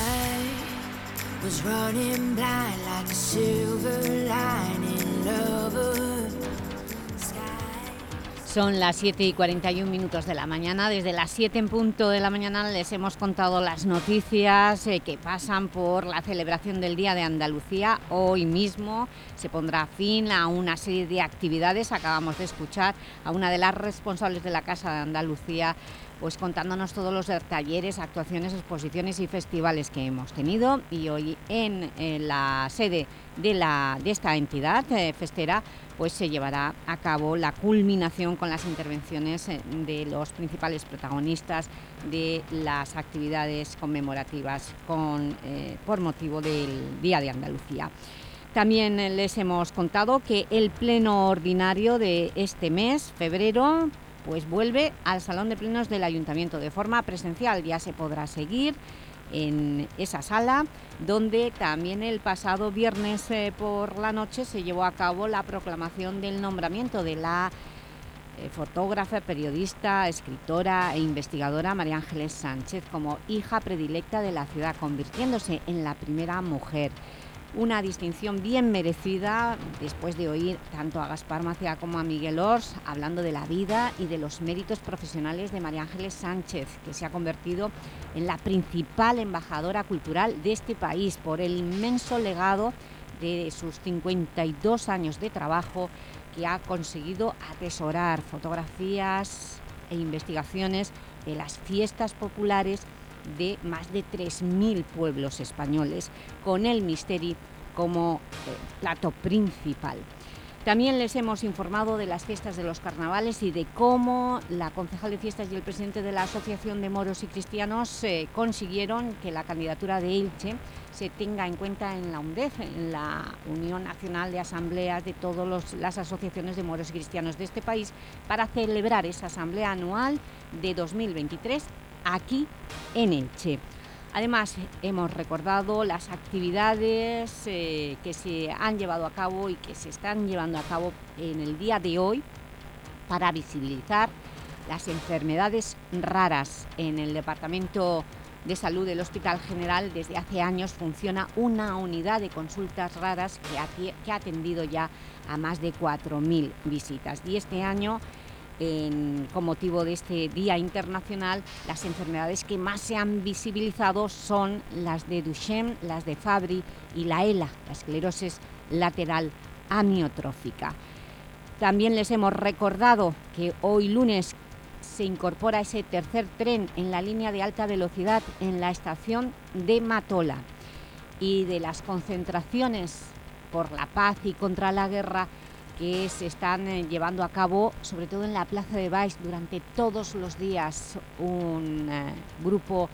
S22: Was running blind like a silver lining lover.
S2: Son las 7 y 41 minutos de la mañana. Desde las 7 en punto de la mañana les hemos contado las noticias eh, que pasan por la celebración del Día de Andalucía. Hoy mismo se pondrá fin a una serie de actividades. Acabamos de escuchar a una de las responsables de la Casa de Andalucía pues contándonos todos los talleres, actuaciones, exposiciones y festivales que hemos tenido y hoy en, la sede de, la, de esta entidad eh, festera pues se llevará a cabo la culminación con las intervenciones eh, de los principales protagonistas de las actividades conmemorativas con, eh, por motivo del Día de Andalucía. También les hemos contado que el pleno ordinario de este mes, febrero, pues vuelve al Salón de Plenos del Ayuntamiento de forma presencial. Ya se podrá seguir en esa sala, donde también el pasado viernes eh, por la noche se llevó a cabo la proclamación del nombramiento de la eh, fotógrafa, periodista, escritora e investigadora María Ángeles Sánchez como hija predilecta de la ciudad, convirtiéndose en la primera mujer una distinción bien merecida después de oír tanto a Gaspar Macia como a Miguel Ors hablando de la vida y de los méritos profesionales de María Ángeles Sánchez, que se ha convertido en la principal embajadora cultural de este país por el inmenso legado de sus 52 años de trabajo que ha conseguido atesorar fotografías e investigaciones de las fiestas populares de más de 3.000 pueblos españoles, con el misterio como eh, plato principal. También les hemos informado de las fiestas de los carnavales y de cómo la concejal de fiestas y el presidente de la Asociación de Moros y Cristianos eh, consiguieron que la candidatura de Elche se tenga en cuenta en la UNDEF, en la Unión Nacional de Asambleas de todas las asociaciones de moros y cristianos de este país, para celebrar esa asamblea anual de 2023 aquí en Elche. Además, hemos recordado las actividades eh, que se han llevado a cabo y que se están llevando a cabo en el día de hoy para visibilizar las enfermedades raras. En el Departamento de Salud del Hospital General desde hace años funciona una unidad de consultas raras que ha, que ha atendido ya a más de 4.000 visitas. Y este año con motivo de este Día Internacional, las enfermedades que más se han visibilizado son las de Duchenne, las de Fabry y la ELA, la esclerosis lateral amiotrófica. También les hemos recordado que hoy lunes se incorpora ese tercer tren en la línea de alta velocidad en la estación de Matola y de las concentraciones por la paz y contra la guerra que se están eh, llevando a cabo, sobre todo en la Plaza de Baix, durante todos los días. Un eh, grupo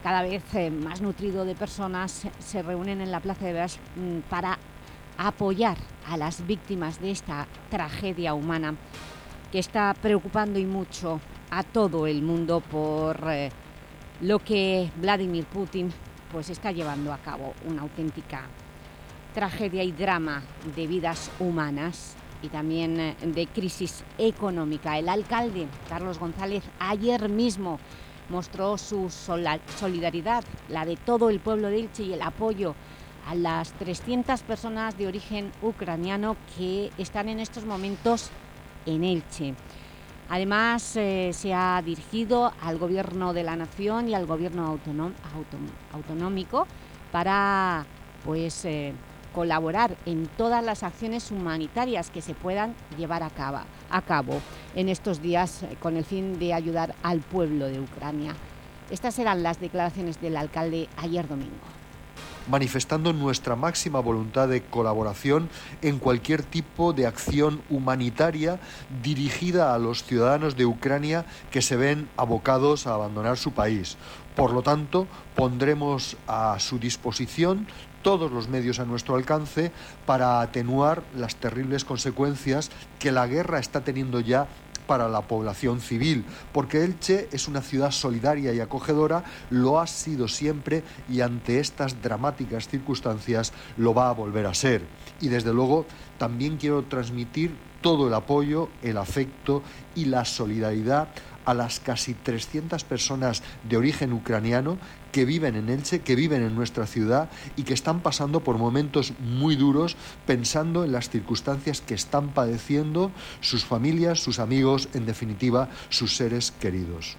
S2: cada vez eh, más nutrido de personas se reúnen en la Plaza de Baix mm, para apoyar a las víctimas de esta tragedia humana que está preocupando y mucho a todo el mundo por lo que Vladimir Putin pues está llevando a cabo una auténtica tragedia y drama de vidas humanas y también eh, de crisis económica. El alcalde, Carlos González, ayer mismo mostró su solidaridad, la de todo el pueblo de Elche y el apoyo a las 300 personas de origen ucraniano que están en estos momentos en Elche. Además, eh, se ha dirigido al Gobierno de la Nación y al Gobierno autonómico para pues, eh, colaborar en todas las acciones humanitarias que se puedan llevar a cabo, a cabo en estos días eh, con el fin de ayudar al pueblo de Ucrania. Estas eran las declaraciones del alcalde ayer domingo
S4: manifestando nuestra máxima voluntad de colaboración en cualquier tipo de acción humanitaria dirigida a los ciudadanos de Ucrania que se ven abocados a abandonar su país. Por lo tanto, pondremos a su disposición todos los medios a nuestro alcance para atenuar las terribles consecuencias que la guerra está teniendo ya para la población civil, porque Elche es una ciudad solidaria y acogedora, lo ha sido siempre y ante estas dramáticas circunstancias lo va a volver a ser. Y desde luego también quiero transmitir todo el apoyo, el afecto y la solidaridad a las casi 300 personas de origen ucraniano que viven en Elche, que viven en nuestra ciudad y que están pasando por momentos muy duros pensando en las circunstancias que están padeciendo sus familias, sus amigos, en definitiva, sus seres queridos.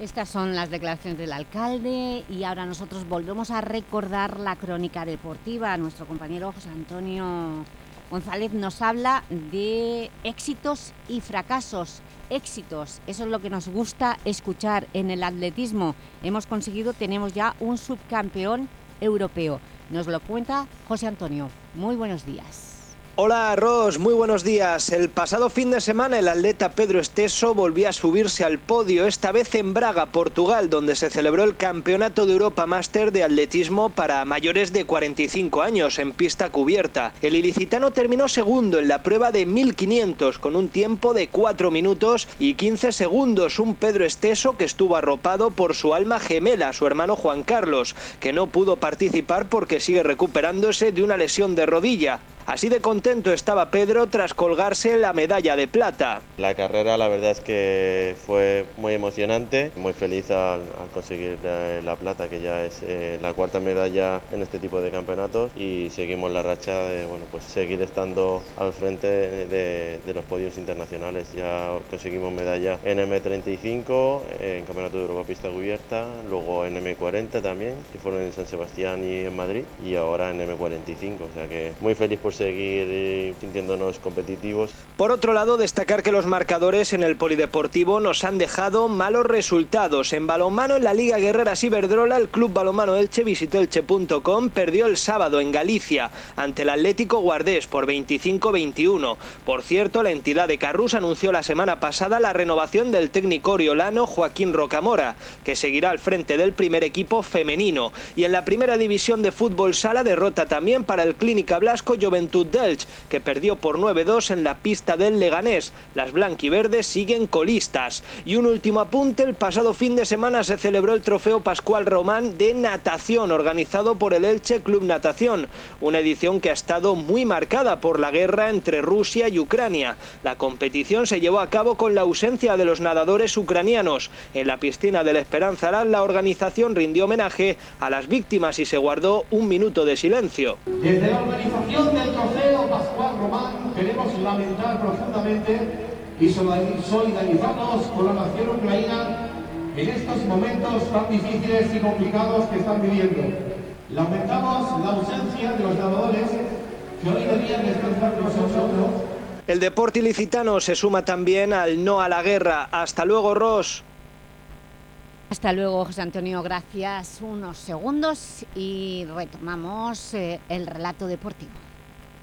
S2: Estas son las declaraciones del alcalde y ahora nosotros volvemos a recordar la crónica deportiva. Nuestro compañero José Antonio González nos habla de éxitos y fracasos éxitos. Eso es lo que nos gusta escuchar en el atletismo. Hemos conseguido, tenemos ya un subcampeón europeo. Nos lo cuenta José Antonio. Muy buenos días.
S14: Hola Ros, muy buenos días. El pasado fin de semana el atleta Pedro Esteso volvió a subirse al podio, esta vez en Braga, Portugal, donde se celebró el Campeonato de Europa Máster de Atletismo para mayores de 45 años en pista cubierta. El ilicitano terminó segundo en la prueba de 1500 con un tiempo de 4 minutos y 15 segundos. Un Pedro Esteso que estuvo arropado por su alma gemela, su hermano Juan Carlos, que no pudo participar porque sigue recuperándose de una lesión de rodilla. Así de contento estaba Pedro tras colgarse la medalla de plata.
S15: La carrera la verdad es que fue muy emocionante, muy feliz al, conseguir la, plata, que ya es eh, la cuarta medalla en este tipo de campeonatos y seguimos la racha de bueno, pues seguir estando al frente de, los podios internacionales. Ya conseguimos medalla en M35, en Campeonato de Europa Pista Cubierta, luego en M40 también, que fueron en San Sebastián y en Madrid, y ahora en M45, o sea que muy feliz por seguir eh, sintiéndonos competitivos.
S14: Por otro lado, destacar que los marcadores en el polideportivo nos han dejado malos resultados. En balonmano en la Liga Guerreras Iberdrola, el Club Balonmano Elche visitó elche.com, perdió el sábado en Galicia ante el Atlético Guardés por 25-21. Por cierto, la entidad de Carrus anunció la semana pasada la renovación del técnico oriolano Joaquín Rocamora, que seguirá al frente del primer equipo femenino. Y en la primera división de fútbol sala derrota también para el Clínica Blasco Juventud Delch, que perdió por 9-2 en la pista del Leganés. Las blanquiverdes siguen colistas. Y un último apunte, el pasado fin de semana se celebró el Trofeo Pascual Román de natación, organizado por el Elche Club Natación, una edición que ha estado muy marcada por la guerra entre Rusia y Ucrania. La competición se llevó a cabo con la ausencia de los nadadores ucranianos. En la piscina del Esperanza la organización rindió homenaje a las víctimas y se guardó un minuto de silencio.
S16: Desde la organización del trofeo Pascual Román queremos lamentar profundamente y solidarizarnos con la nación ucraniana en estos momentos tan difíciles y complicados que están viviendo. Lamentamos la ausencia de los nadadores que hoy debían descansar con nosotros.
S14: El deporte ilicitano se suma también al no a la guerra. Hasta luego, Ross.
S2: Hasta luego, José Antonio. Gracias. Unos segundos y retomamos eh, el relato deportivo.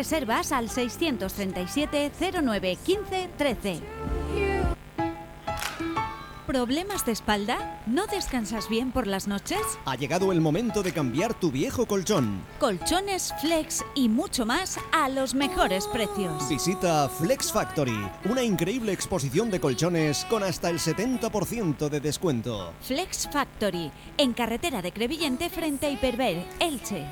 S13: Reservas al 637 09 15 13. ¿Problemas de espalda? ¿No descansas bien por las noches?
S26: Ha llegado el momento de cambiar tu viejo colchón.
S13: Colchones, flex y mucho más a los mejores precios.
S26: Visita Flex Factory, una increíble exposición de colchones con hasta el 70% de descuento.
S13: Flex Factory, en carretera de Crevillente frente a Hiperver, Elche.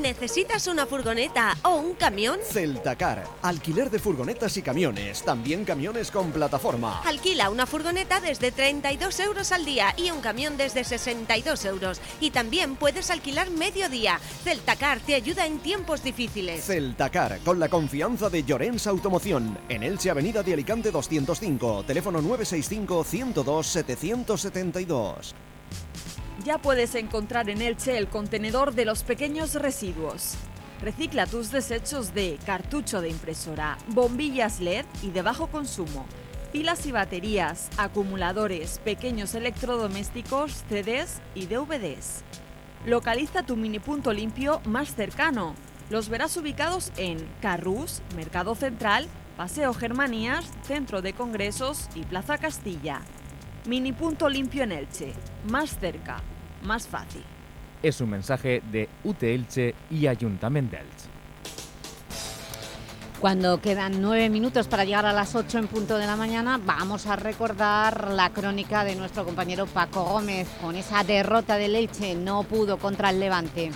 S27: ¿Necesitas una furgoneta o un camión?
S26: Celtacar, alquiler de furgonetas y camiones, también camiones con plataforma.
S27: Alquila una furgoneta desde 32 euros al día y un camión desde 62 euros. Y también puedes alquilar medio día. Celtacar te ayuda en tiempos difíciles.
S26: Celtacar, con la confianza de Llorens Automoción, en Elche Avenida de Alicante 205, teléfono 965 102 772.
S28: Ya puedes encontrar en Elche el contenedor de los pequeños residuos. Recicla tus desechos de cartucho de impresora, bombillas LED y de bajo consumo, pilas y baterías, acumuladores, pequeños electrodomésticos, CDs y DVDs. Localiza tu mini punto limpio más cercano. Los verás ubicados en Carrús, Mercado Central, Paseo Germanías, Centro de Congresos y Plaza Castilla. Mini punto limpio en Elche, más cerca, más fácil.
S21: Es un mensaje de UT Elche y Ayuntamiento de Elche.
S2: Cuando quedan nueve minutos para llegar a las ocho en punto de la mañana, vamos a recordar la crónica de nuestro compañero Paco Gómez con esa derrota del Elche, no pudo contra el Levante.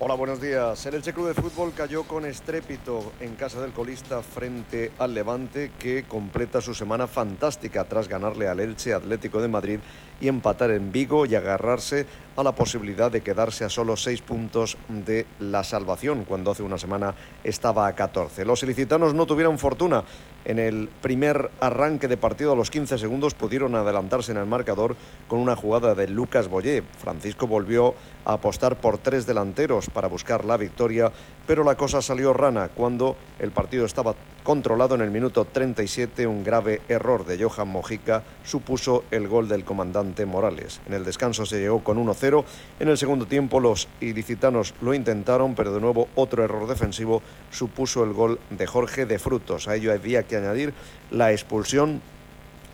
S17: Hola, buenos días. El Elche Club de Fútbol cayó con estrépito en casa del colista frente al Levante, que completa su semana fantástica tras ganarle al Elche Atlético de Madrid y empatar en Vigo y agarrarse a la posibilidad de quedarse a solo seis puntos de la salvación, cuando hace una semana estaba a 14. Los ilicitanos no tuvieron fortuna. En el primer arranque de partido a los 15 segundos pudieron adelantarse en el marcador con una jugada de Lucas Boyé. Francisco volvió a apostar por tres delanteros para buscar la victoria, pero la cosa salió rana cuando el partido estaba controlado en el minuto 37. Un grave error de Johan Mojica supuso el gol del comandante Morales. En el descanso se llegó con 1-0. En el segundo tiempo los ilicitanos lo intentaron, pero de nuevo otro error defensivo supuso el gol de Jorge de Frutos. A ello había que añadir la expulsión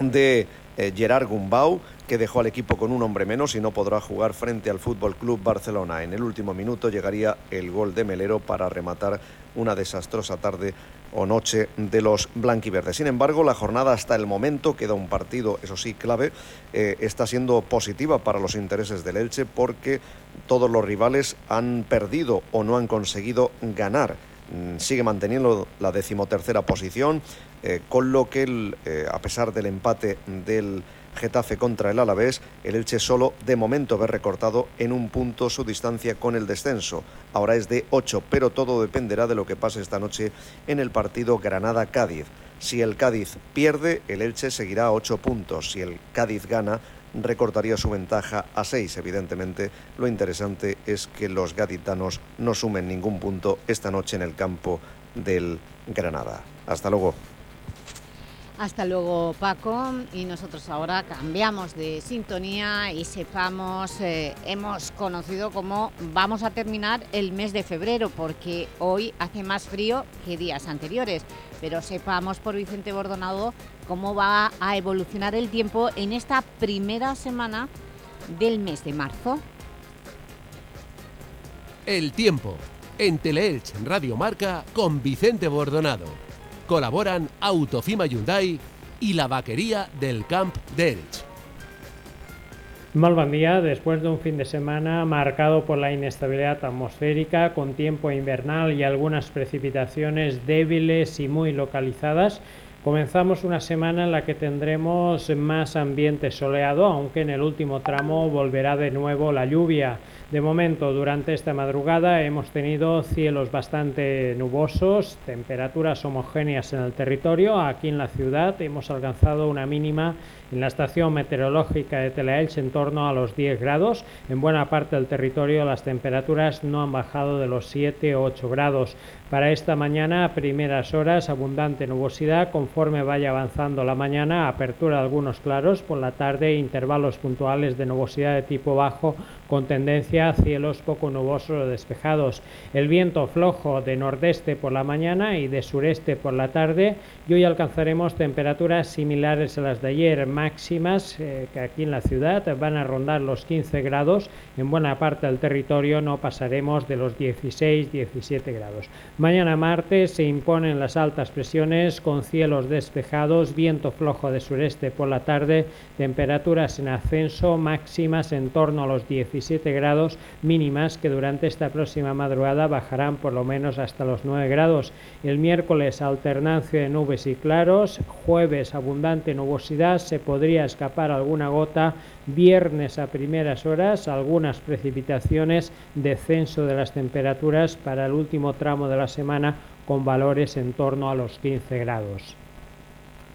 S17: de eh, Gerard Gumbau, que dejó al equipo con un hombre menos y no podrá jugar frente al Fútbol Club Barcelona. En el último minuto llegaría el gol de Melero para rematar una desastrosa tarde o noche de los blanquiverdes. Sin embargo, la jornada hasta el momento queda un partido, eso sí, clave, eh, está siendo positiva para los intereses del Elche porque todos los rivales han perdido o no han conseguido ganar. Mm, sigue manteniendo la decimotercera posición, eh, con lo que, eh, a pesar del empate del Getafe contra el Alavés, el Elche solo de momento ve recortado en un punto su distancia con el descenso. Ahora es de 8, pero todo dependerá de lo que pase esta noche en el partido Granada-Cádiz. Si el Cádiz pierde, el Elche seguirá a 8 puntos. Si el Cádiz gana, recortaría su ventaja a 6. Evidentemente, lo interesante es que los gaditanos no sumen ningún punto esta noche en el campo del Granada. Hasta luego.
S2: Hasta luego Paco y nosotros ahora cambiamos de sintonía y sepamos, eh, hemos conocido cómo vamos a terminar el mes de febrero porque hoy hace más frío que días anteriores, pero sepamos por Vicente Bordonado cómo va a evolucionar el tiempo en esta primera semana del mes de marzo.
S18: El tiempo En Teleelch Radio Marca con Vicente Bordonado. Colaboran Autofima Hyundai y la vaquería del Camp de Elch.
S19: Mal buen día, después de un fin de semana marcado por la inestabilidad atmosférica, con tiempo invernal y algunas precipitaciones débiles y muy localizadas, comenzamos una semana en la que tendremos más ambiente soleado, aunque en el último tramo volverá de nuevo la lluvia. De momento, durante esta madrugada hemos tenido cielos bastante nubosos, temperaturas homogéneas en el territorio. Aquí en la ciudad hemos alcanzado una mínima en la estación meteorológica de Telaelch en torno a los 10 grados. En buena parte del territorio las temperaturas no han bajado de los 7 o 8 grados. Para esta mañana, a primeras horas, abundante nubosidad. Conforme vaya avanzando la mañana, apertura de algunos claros. Por la tarde, intervalos puntuales de nubosidad de tipo bajo con tendencia a cielos poco nubosos o despejados. El viento flojo de nordeste por la mañana y de sureste por la tarde y hoy alcanzaremos temperaturas similares a las de ayer, máximas eh, que aquí en la ciudad van a rondar los 15 grados. En buena parte del territorio no pasaremos de los 16-17 grados. Mañana martes se imponen las altas presiones con cielos despejados, viento flojo de sureste por la tarde, temperaturas en ascenso máximas en torno a los 17 grados mínimas que durante esta próxima madrugada bajarán por lo menos hasta los 9 grados. El miércoles alternancia de nubes y claros, jueves abundante nubosidad, se podría escapar alguna gota, viernes a primeras horas algunas precipitaciones, descenso de las temperaturas para el último tramo de la semana con valores en torno a los 15 grados.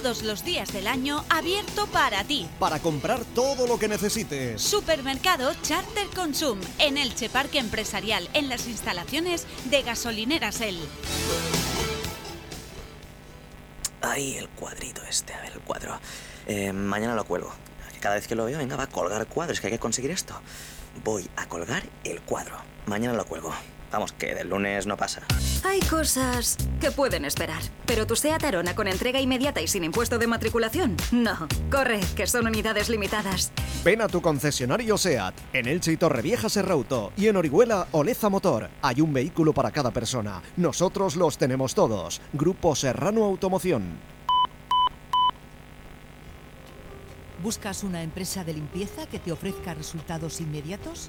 S13: Todos los días del año abierto para ti.
S26: Para comprar todo lo que necesites.
S13: Supermercado Charter Consum en Elche Parque Empresarial en las instalaciones de Gasolineras El.
S29: Ahí el cuadrito este, a ver el cuadro. Eh, mañana lo cuelgo. Cada vez que lo veo, venga, va a colgar cuadros, que hay que conseguir esto. Voy a colgar el cuadro. Mañana lo cuelgo. Vamos, que del lunes no pasa.
S30: Hay cosas que pueden esperar, pero tu SEAT Arona con entrega inmediata y sin impuesto de matriculación, no. Corre, que son unidades limitadas.
S26: Ven a tu concesionario SEAT, en Elche y Torrevieja Serrauto y en Orihuela Oleza Motor. Hay un vehículo para cada persona. Nosotros los tenemos todos. Grupo Serrano Automoción.
S31: ¿Buscas una empresa de limpieza que te ofrezca resultados inmediatos?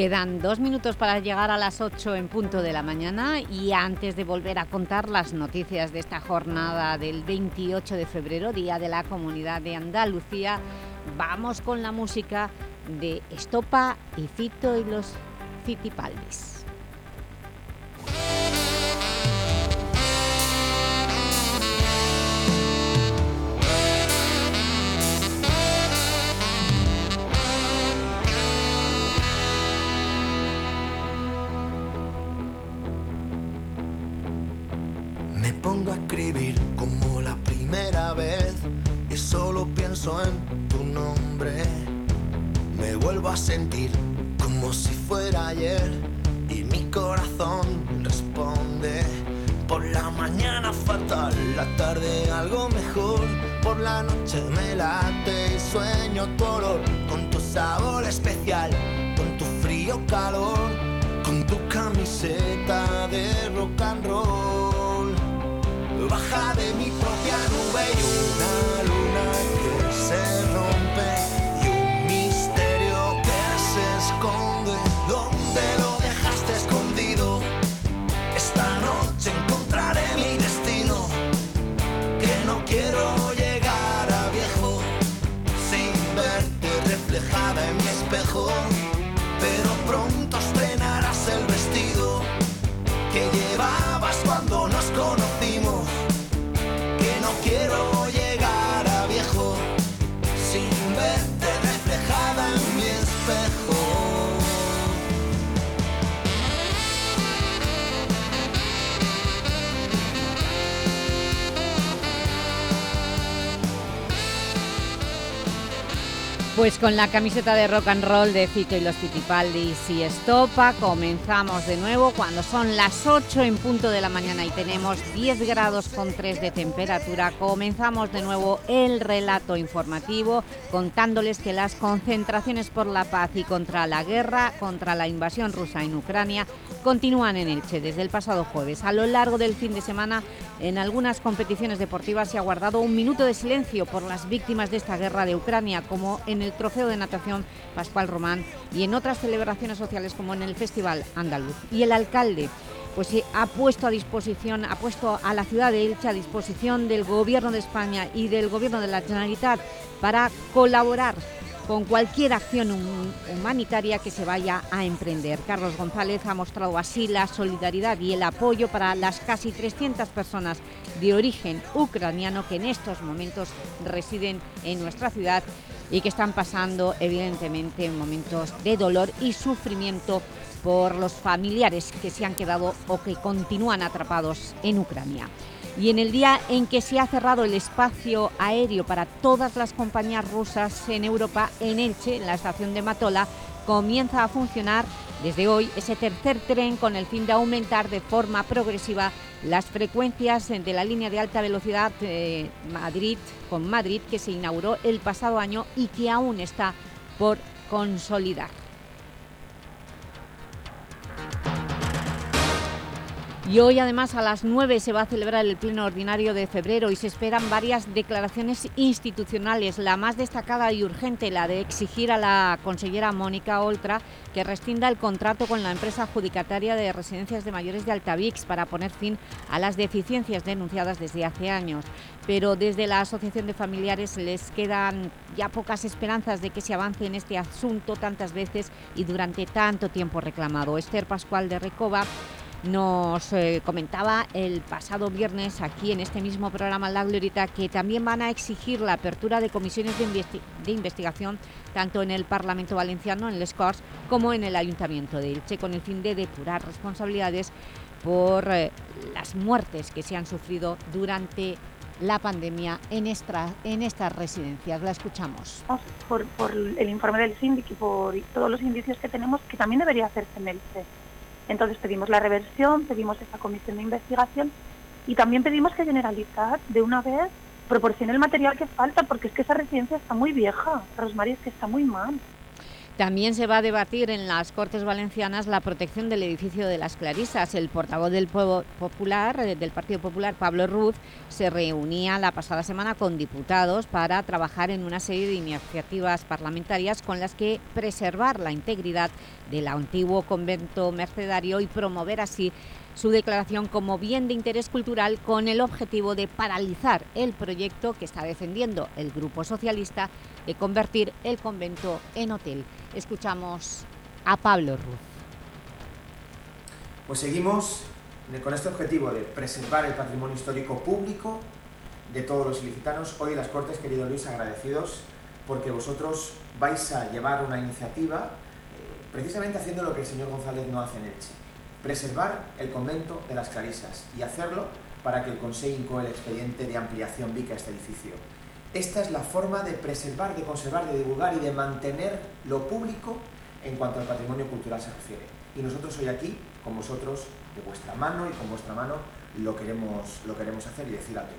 S2: Quedan dos minutos para llegar a las 8 en punto de la mañana y antes de volver a contar las noticias de esta jornada del 28 de febrero, Día de la Comunidad de Andalucía, vamos con la música de Estopa y Fito y los Fitipaldis.
S32: Primera vez y solo pienso en tu nombre. Me vuelvo a sentir como si fuera ayer y mi corazón responde. Por la mañana fatal, la tarde algo mejor. Por la noche me late y sueño tu olor con tu sabor especial, con tu frío calor, con tu camiseta de rock and roll. Baja de mi propia nube y una luna que se rompe y un misterio que se esconde. ¿Dónde lo
S2: Pues con la camiseta de rock and roll de Fito y los Fittipaldis y Estopa comenzamos de nuevo cuando son las 8 en punto de la mañana y tenemos 10 grados con 3 de temperatura. Comenzamos de nuevo el relato informativo contándoles que las concentraciones por la paz y contra la guerra, contra la invasión rusa en Ucrania, continúan en Elche desde el pasado jueves. A lo largo del fin de semana en algunas competiciones deportivas se ha guardado un minuto de silencio por las víctimas de esta guerra de Ucrania como en el Trofeo de Natación Pascual Román y en otras celebraciones sociales como en el Festival Andaluz. Y el alcalde pues ha puesto a disposición, ha puesto a la ciudad de Elche a disposición del Gobierno de España y del Gobierno de la Generalitat para colaborar con cualquier acción hum- humanitaria que se vaya a emprender. Carlos González ha mostrado así la solidaridad y el apoyo para las casi 300 personas de origen ucraniano que en estos momentos residen en nuestra ciudad y que están pasando evidentemente momentos de dolor y sufrimiento por los familiares que se han quedado o que continúan atrapados en Ucrania. Y en el día en que se ha cerrado el espacio aéreo para todas las compañías rusas en Europa, en Elche, en la estación de Matola, comienza a funcionar desde hoy ese tercer tren con el fin de aumentar de forma progresiva las frecuencias de la línea de alta velocidad eh, Madrid con Madrid que se inauguró el pasado año y que aún está por consolidar. Y hoy además a las 9 se va a celebrar el pleno ordinario de febrero y se esperan varias declaraciones institucionales. La más destacada y urgente, la de exigir a la consellera Mónica Oltra que rescinda el contrato con la empresa adjudicataria de residencias de mayores de Altavix para poner fin a las deficiencias denunciadas desde hace años. Pero desde la Asociación de Familiares les quedan ya pocas esperanzas de que se avance en este asunto tantas veces y durante tanto tiempo reclamado. Esther Pascual de Recoba nos eh, comentaba el pasado viernes aquí en este mismo programa La Glorita que también van a exigir la apertura de comisiones de, investi- de investigación tanto en el Parlamento Valenciano, en Les Corts, como en el Ayuntamiento de Elche, con el fin de depurar responsabilidades por eh, las muertes que se han sufrido durante la pandemia en, esta- en estas residencias. La escuchamos.
S5: por, por el informe del síndic y por todos los indicios que tenemos, que también debería hacerse en el CE. Entonces pedimos la reversión, pedimos esa comisión de investigación y también pedimos que Generalitat de una vez proporcione el material que falta, porque es que esa residencia está muy vieja, Rosmary, es que está muy mal.
S2: También se va a debatir en las Cortes Valencianas la protección del edificio de las Clarisas. El portavoz del Pueblo Popular, eh, del Partido Popular, Pablo Ruz, se reunía la pasada semana con diputados para trabajar en una serie de iniciativas parlamentarias con las que preservar la integridad del antiguo convento mercedario y promover así su declaración como bien de interés cultural con el objetivo de paralizar el proyecto que está defendiendo el Grupo Socialista de convertir el convento en hotel. Escuchamos a Pablo Ruz.
S33: Pues seguimos con este objetivo de preservar el patrimonio histórico público de todos los ilicitanos. Hoy las Cortes, querido Luis, agradecidos porque vosotros vais a llevar una iniciativa eh, precisamente haciendo lo que el señor González no hace en Elche. Preservar el convento de las Clarisas y hacerlo para que el Consejo incoe el expediente de ampliación VIC a este edificio. Esta es la forma de preservar, de conservar, de divulgar y de mantener lo público en cuanto al patrimonio cultural se refiere. Y nosotros hoy aquí, con vosotros, de vuestra mano y con vuestra mano, lo queremos, lo queremos hacer y decir alto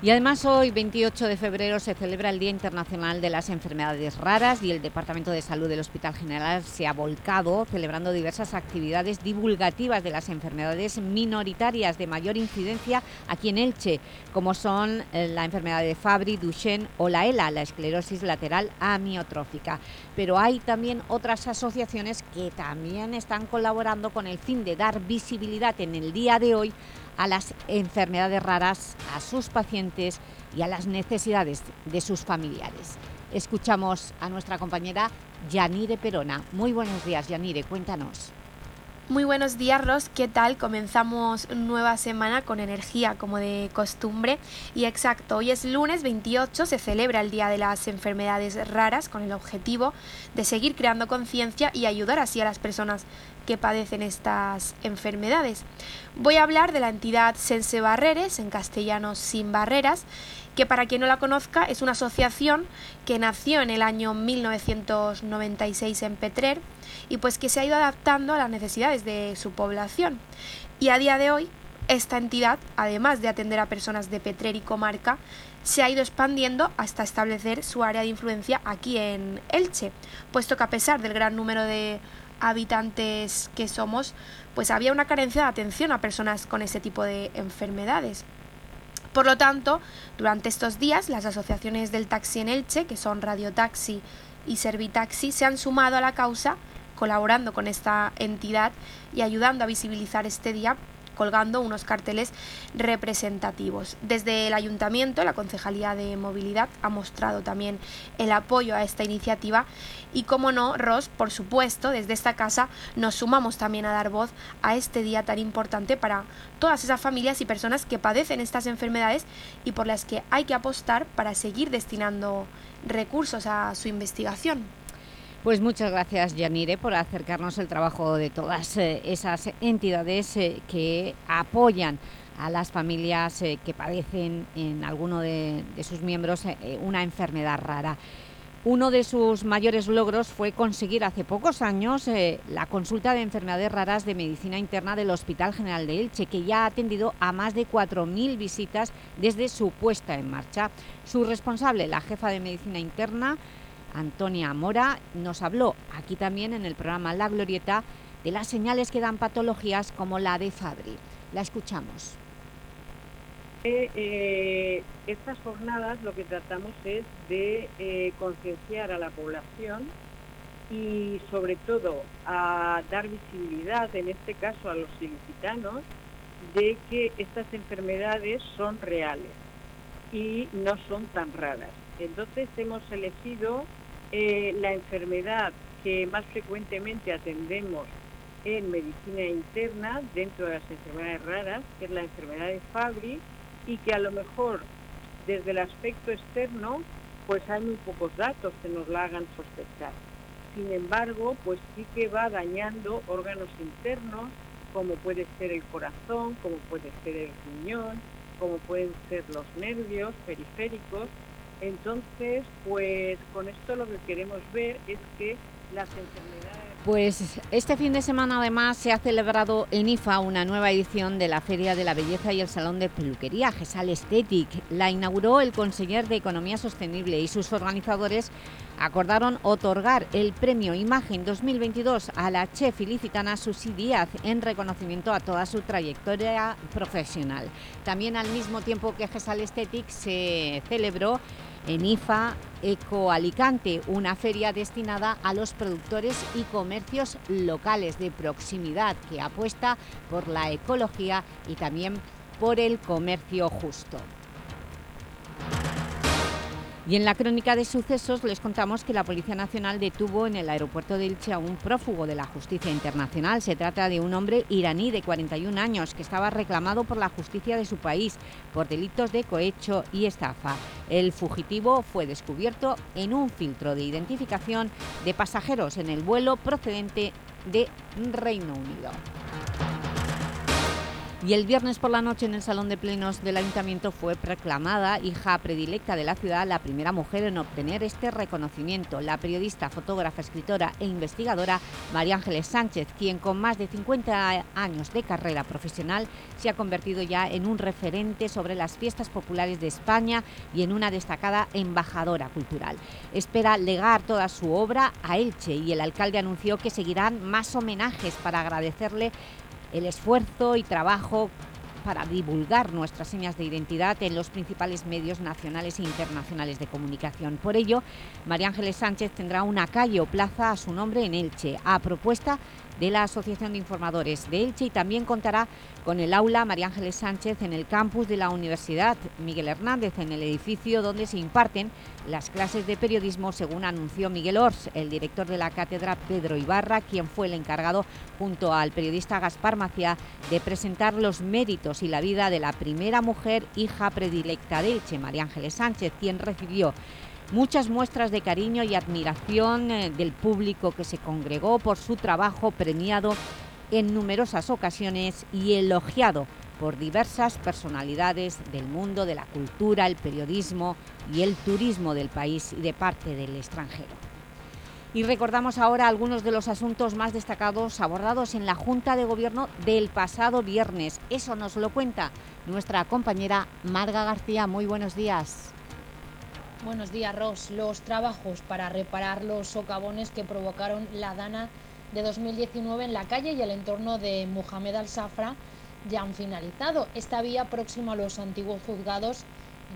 S33: y
S2: además hoy, 28 de febrero, se celebra el Día Internacional de las Enfermedades Raras y el Departamento de Salud del Hospital General se ha volcado celebrando diversas actividades divulgativas de las enfermedades minoritarias de mayor incidencia aquí en Elche, como son eh, la enfermedad de Fabry, Duchenne o la ELA, la esclerosis lateral amiotrófica. Pero hay también otras asociaciones que también están colaborando con el fin de dar visibilidad en el día de hoy a las enfermedades raras, a sus pacientes y a las necesidades de sus familiares. Escuchamos a nuestra compañera Yanire Perona. Muy buenos días, Yanire, cuéntanos.
S7: Muy buenos días, Ros. ¿Qué tal? Comenzamos nueva semana con energía, como de costumbre. Y exacto, hoy es lunes 28, se celebra el Día de las Enfermedades Raras con el objetivo de seguir creando conciencia y ayudar así a las personas que padecen estas enfermedades. Voy a hablar de la entidad Sense Barreres, en castellano Sin Barreras, que para quien no la conozca es una asociación que nació en el año 1996 en Petrer y pues que se ha ido adaptando a las necesidades de su población. Y a día de hoy, esta entidad, además de atender a personas de Petrer y comarca, se ha ido expandiendo hasta establecer su área de influencia aquí en Elche, puesto que a pesar del gran número de habitantes que somos, pues había una carencia de atención a personas con ese tipo de enfermedades. Por lo tanto, durante estos días, las asociaciones del taxi en Elche, que son Radio Taxi y Servitaxi, se han sumado a la causa, colaborando con esta entidad y ayudando a visibilizar este día colgando unos carteles representativos. Desde el Ayuntamiento, la Concejalía de Movilidad ha mostrado también el apoyo a esta iniciativa y, como no, Ross, por supuesto, desde esta casa nos sumamos también a dar voz a este día tan importante para todas esas familias y personas que padecen estas enfermedades y por las que hay que apostar para seguir destinando recursos a su investigación.
S2: Pues muchas gracias, Yanire, por acercarnos el trabajo de todas eh, esas entidades eh, que apoyan a las familias eh, que padecen en alguno de, sus miembros una enfermedad rara. Uno de sus mayores logros fue conseguir hace pocos años la consulta de enfermedades raras de medicina interna del Hospital General de Elche, que ya ha atendido a más de 4.000 visitas desde su puesta en marcha. Su responsable, la jefa de medicina interna, Antonia Mora nos habló aquí también en el programa La Glorieta de las señales que dan patologías como la de Fabri. La escuchamos.
S8: Eh, eh, estas jornadas lo que tratamos es de eh, concienciar a la población y sobre todo a dar visibilidad, en este caso a los ilicitanos, de que estas enfermedades son reales y no son tan raras. Entonces hemos elegido eh, la enfermedad que más frecuentemente atendemos en medicina interna dentro de las enfermedades raras, que es la enfermedad de Fabry, y que a lo mejor desde el aspecto externo pues hay muy pocos datos que nos la hagan sospechar. Sin embargo, pues sí que va dañando órganos internos, como puede ser el corazón, como puede ser el riñón, como pueden ser los nervios periféricos, entonces, pues con esto lo que queremos ver es que las enfermedades...
S2: Pues este fin de semana además se ha celebrado en IFA una nueva edición de la Feria de la Belleza y el Salón de Peluquería, Gesal Aesthetic. La inauguró el conseller de Economía Sostenible y sus organizadores acordaron otorgar el premio Imagen 2022 a la chef ilicitana Susi Díaz en reconocimiento a toda su trayectoria profesional. También al mismo tiempo que Gesal Aesthetic se celebró en IFA Eco Alicante, una feria destinada a los productores y comercios locales de proximidad que apuesta por la ecología y también por el comercio justo. Y en la crónica de sucesos les contamos que la Policía Nacional detuvo en el aeropuerto de Ilche a un prófugo de la justicia internacional. Se trata de un hombre iraní de 41 años que estaba reclamado por la justicia de su país por delitos de cohecho y estafa. El fugitivo fue descubierto en un filtro de identificación de pasajeros en el vuelo procedente de Reino Unido. Y el viernes por la noche en el Salón de Plenos del Ayuntamiento fue proclamada hija predilecta de la ciudad la primera mujer en obtener este reconocimiento, la periodista, fotógrafa, escritora e investigadora María Ángeles Sánchez, quien con más de 50 años de carrera profesional se ha convertido ya en un referente sobre las fiestas populares de España y en una destacada embajadora cultural. Espera legar toda su obra a Elche y el alcalde anunció que seguirán más homenajes para agradecerle el esfuerzo y trabajo para divulgar nuestras señas de identidad en los principales medios nacionales e internacionales de comunicación. Por ello, María Ángeles Sánchez tendrá una calle o plaza a su nombre en Elche, a propuesta de la Asociación de Informadores de Elche y también contará con el aula María Ángeles Sánchez en el campus de la Universidad Miguel Hernández, en el edificio donde se imparten las clases de periodismo, según anunció Miguel Ors, el director de la cátedra Pedro Ibarra, quien fue el encargado, junto al periodista Gaspar Maciá, de presentar los méritos y la vida de la primera mujer hija predilecta de Elche, María Ángeles Sánchez, quien recibió muchas muestras de cariño y admiración eh, del público que se congregó por su trabajo premiado en numerosas ocasiones y elogiado por diversas personalidades del mundo de la cultura, el periodismo y el turismo del país y de parte del extranjero. Y recordamos ahora algunos de los asuntos más destacados abordados en la Junta de Gobierno del pasado viernes. Eso nos lo cuenta nuestra compañera Marga García. Muy buenos días.
S9: Buenos días, Ros. Los trabajos para reparar los socavones que provocaron la dana de 2019 en la calle y el entorno de Mohamed Al-Safra ya han finalizado. Esta vía próxima a los antiguos juzgados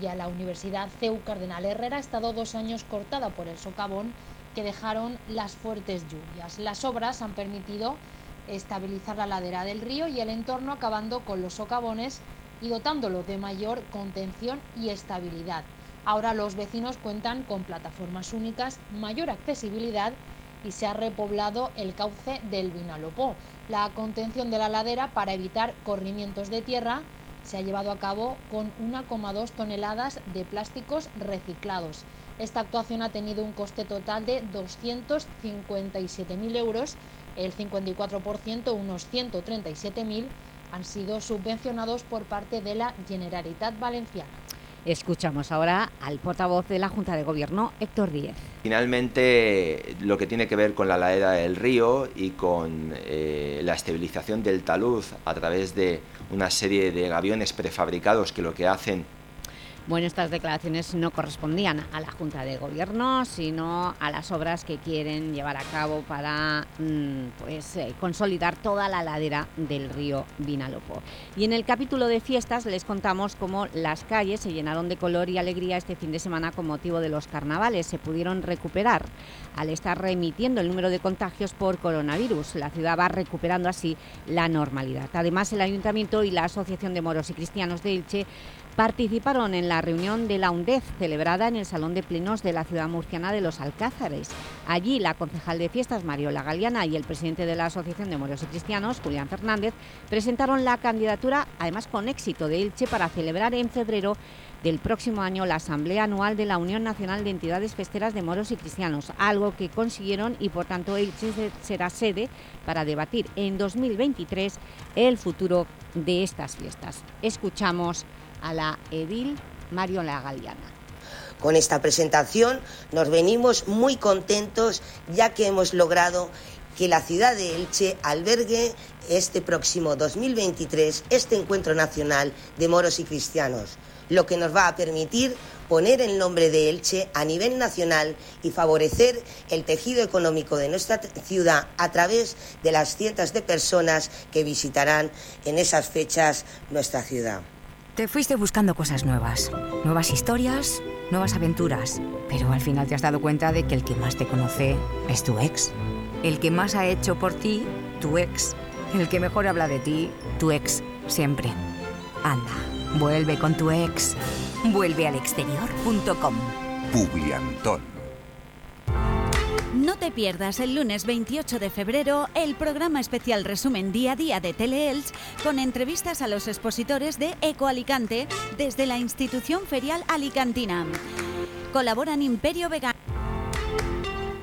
S9: y a la Universidad CEU Cardenal Herrera ha estado dos años cortada por el socavón que dejaron las fuertes lluvias. Las obras han permitido estabilizar la ladera del río y el entorno acabando con los socavones y dotándolo de mayor contención y estabilidad. Ahora los vecinos cuentan con plataformas únicas, mayor accesibilidad y se ha repoblado el cauce del Vinalopó. La contención de la ladera para evitar corrimientos de tierra se ha llevado a cabo con 1,2 toneladas de plásticos reciclados. Esta actuación ha tenido un coste total de 257.000 euros, el 54%, unos 137.000, han sido subvencionados por parte de la Generalitat Valenciana.
S2: Escuchamos ahora al portavoz de la Junta de Gobierno, Héctor Díez.
S34: Finalmente, lo que tiene que ver con la ladera del río y con eh, la estabilización del talud a través de una serie de gaviones prefabricados que lo que hacen
S2: bueno, estas declaraciones no correspondían a la Junta de Gobierno, sino a las obras que quieren llevar a cabo para mm, pues, eh, consolidar toda la ladera del río Vinalopó. Y en el capítulo de fiestas les contamos cómo las calles se llenaron de color y alegría este fin de semana con motivo de los carnavales. Se pudieron recuperar al estar remitiendo el número de contagios por coronavirus. La ciudad va recuperando así la normalidad. Además, el Ayuntamiento y la Asociación de Moros y Cristianos de Elche participaron en la reunión de la UNDEF celebrada en el Salón de Plenos de la ciudad murciana de Los Alcázares. Allí la concejal de fiestas Mariola Galeana y el presidente de la Asociación de Moros y Cristianos, Julián Fernández, presentaron la candidatura, además con éxito de Elche, para celebrar en febrero del próximo año la Asamblea Anual de la Unión Nacional de Entidades Festeras de Moros y Cristianos, algo que consiguieron y por tanto Elche será sede para debatir en 2023 el futuro de estas fiestas. Escuchamos a la edil Mario Galeana.
S35: Con esta presentación nos venimos muy contentos ya que hemos logrado que la ciudad de Elche albergue este próximo 2023 este encuentro nacional de moros y cristianos, lo que nos va a permitir poner el nombre de Elche a nivel nacional y favorecer el tejido económico de nuestra ciudad a través de las cientos de personas que visitarán en esas fechas nuestra ciudad.
S36: Te fuiste buscando cosas nuevas, nuevas historias, nuevas aventuras, pero al final te has dado cuenta de que el que más te conoce es tu ex. El que más ha hecho por ti, tu ex. El que mejor habla de ti, tu ex, siempre. Anda, vuelve con tu ex. Vuelve al exterior.com.
S37: Publiantón.
S13: No te pierdas el lunes 28 de febrero el programa especial Resumen Día a Día de Teleels con entrevistas a los expositores de Eco Alicante desde la institución ferial alicantina. Colaboran Imperio Vegano.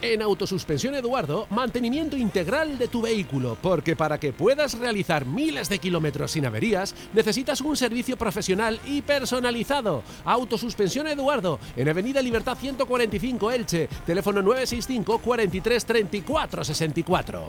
S18: En Autosuspensión Eduardo, mantenimiento integral de tu vehículo, porque para que puedas realizar miles de kilómetros sin averías, necesitas un servicio profesional y personalizado. Autosuspensión Eduardo, en Avenida Libertad 145 Elche, teléfono 965 43 34 64.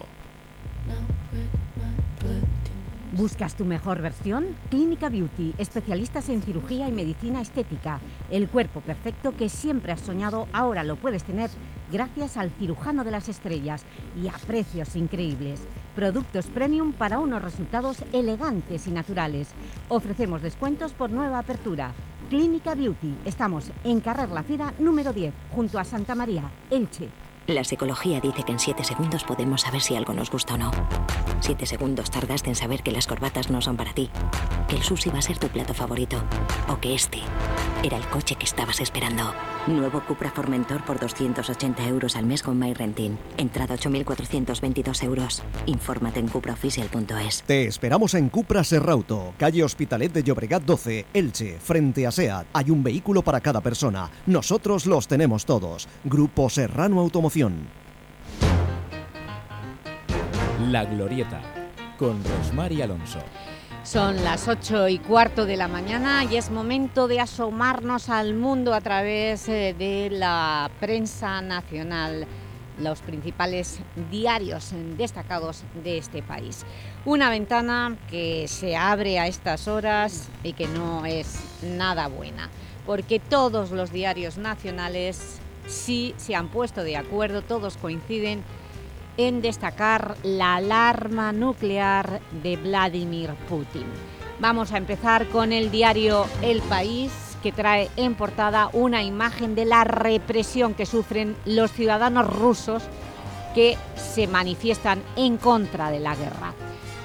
S38: ¿Buscas tu mejor versión? Clínica Beauty, especialistas en cirugía y medicina estética. El cuerpo perfecto que siempre has soñado, ahora lo puedes tener gracias al cirujano de las estrellas y a precios increíbles. Productos premium para unos resultados elegantes y naturales. Ofrecemos descuentos por nueva apertura. Clínica Beauty. Estamos en Carrer La Fira número 10, junto a Santa María, Elche.
S39: La psicología dice que en 7 segundos podemos saber si algo nos gusta o no. 7 segundos tardaste en saber que las corbatas no son para ti, que el sushi va a ser tu plato favorito o que este era el coche que estabas esperando. Nuevo Cupra Formentor por 280 euros al mes con MyRentin. Entrada 8.422 euros. Infórmate en cupraofficial.es.
S26: Te esperamos en Cupra Serrauto, calle Hospitalet de Llobregat 12, Elche, frente a SEAT. Hay un vehículo para cada persona. Nosotros los tenemos todos. Grupo Serrano Automoción.
S40: La Glorieta, con Rosmar y Alonso.
S2: Son las ocho y cuarto de la mañana y es momento de asomarnos al mundo a través eh, de la prensa nacional, los principales diarios destacados de este país. Una ventana que se abre a estas horas y que no es nada buena, porque todos los diarios nacionales sí se han puesto de acuerdo, todos coinciden en destacar la alarma nuclear de Vladimir Putin. Vamos a empezar con el diario El País, que trae en portada una imagen de la represión que sufren los ciudadanos rusos que se manifiestan en contra de la guerra.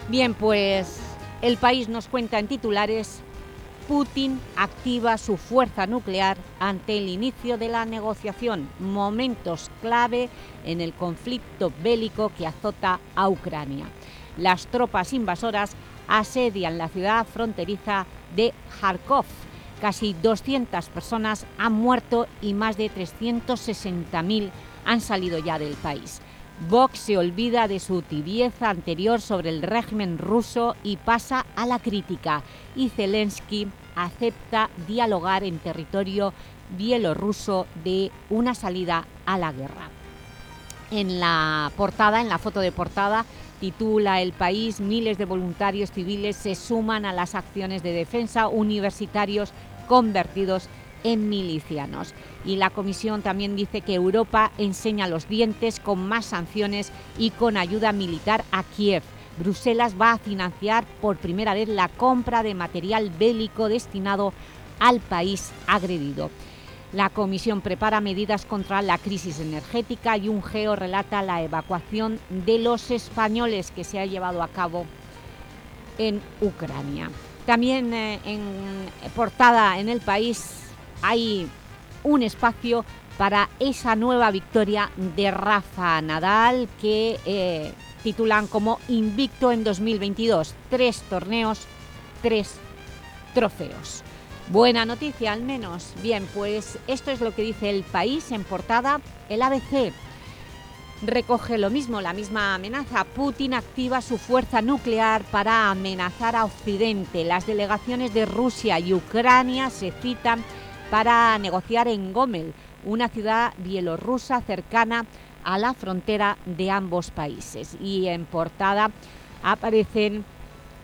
S2: Bien, pues El País nos cuenta en titulares Putin activa su fuerza nuclear ante el inicio de la negociación, momentos clave en el conflicto bélico que azota a Ucrania. Las tropas invasoras asedian la ciudad fronteriza de Kharkov. Casi 200 personas han muerto y más de 360.000 han salido ya del país. Vox se olvida de su tibieza anterior sobre el régimen ruso y pasa a la crítica. Y Zelensky acepta dialogar en territorio bielorruso de una salida a la guerra. En la portada, en la foto de portada, titula El País, miles de voluntarios civiles se suman a las acciones de defensa universitarios convertidos en milicianos. Y la Comisión también dice que Europa enseña los dientes con más sanciones y con ayuda militar a Kiev. Bruselas va a financiar por primera vez la compra de material bélico destinado al país agredido. La Comisión prepara medidas contra la crisis energética y un geo relata la evacuación de los españoles que se ha llevado a cabo en Ucrania. También eh, en portada en el país hay un espacio para esa nueva victoria de Rafa Nadal que eh, titulan como Invicto en 2022. Tres torneos, tres trofeos. Buena noticia al menos. Bien, pues esto es lo que dice el país en portada. El ABC recoge lo mismo, la misma amenaza. Putin activa su fuerza nuclear para amenazar a Occidente. Las delegaciones de Rusia y Ucrania se citan para negociar en Gomel, una ciudad bielorrusa cercana a la frontera de ambos países. Y en portada aparecen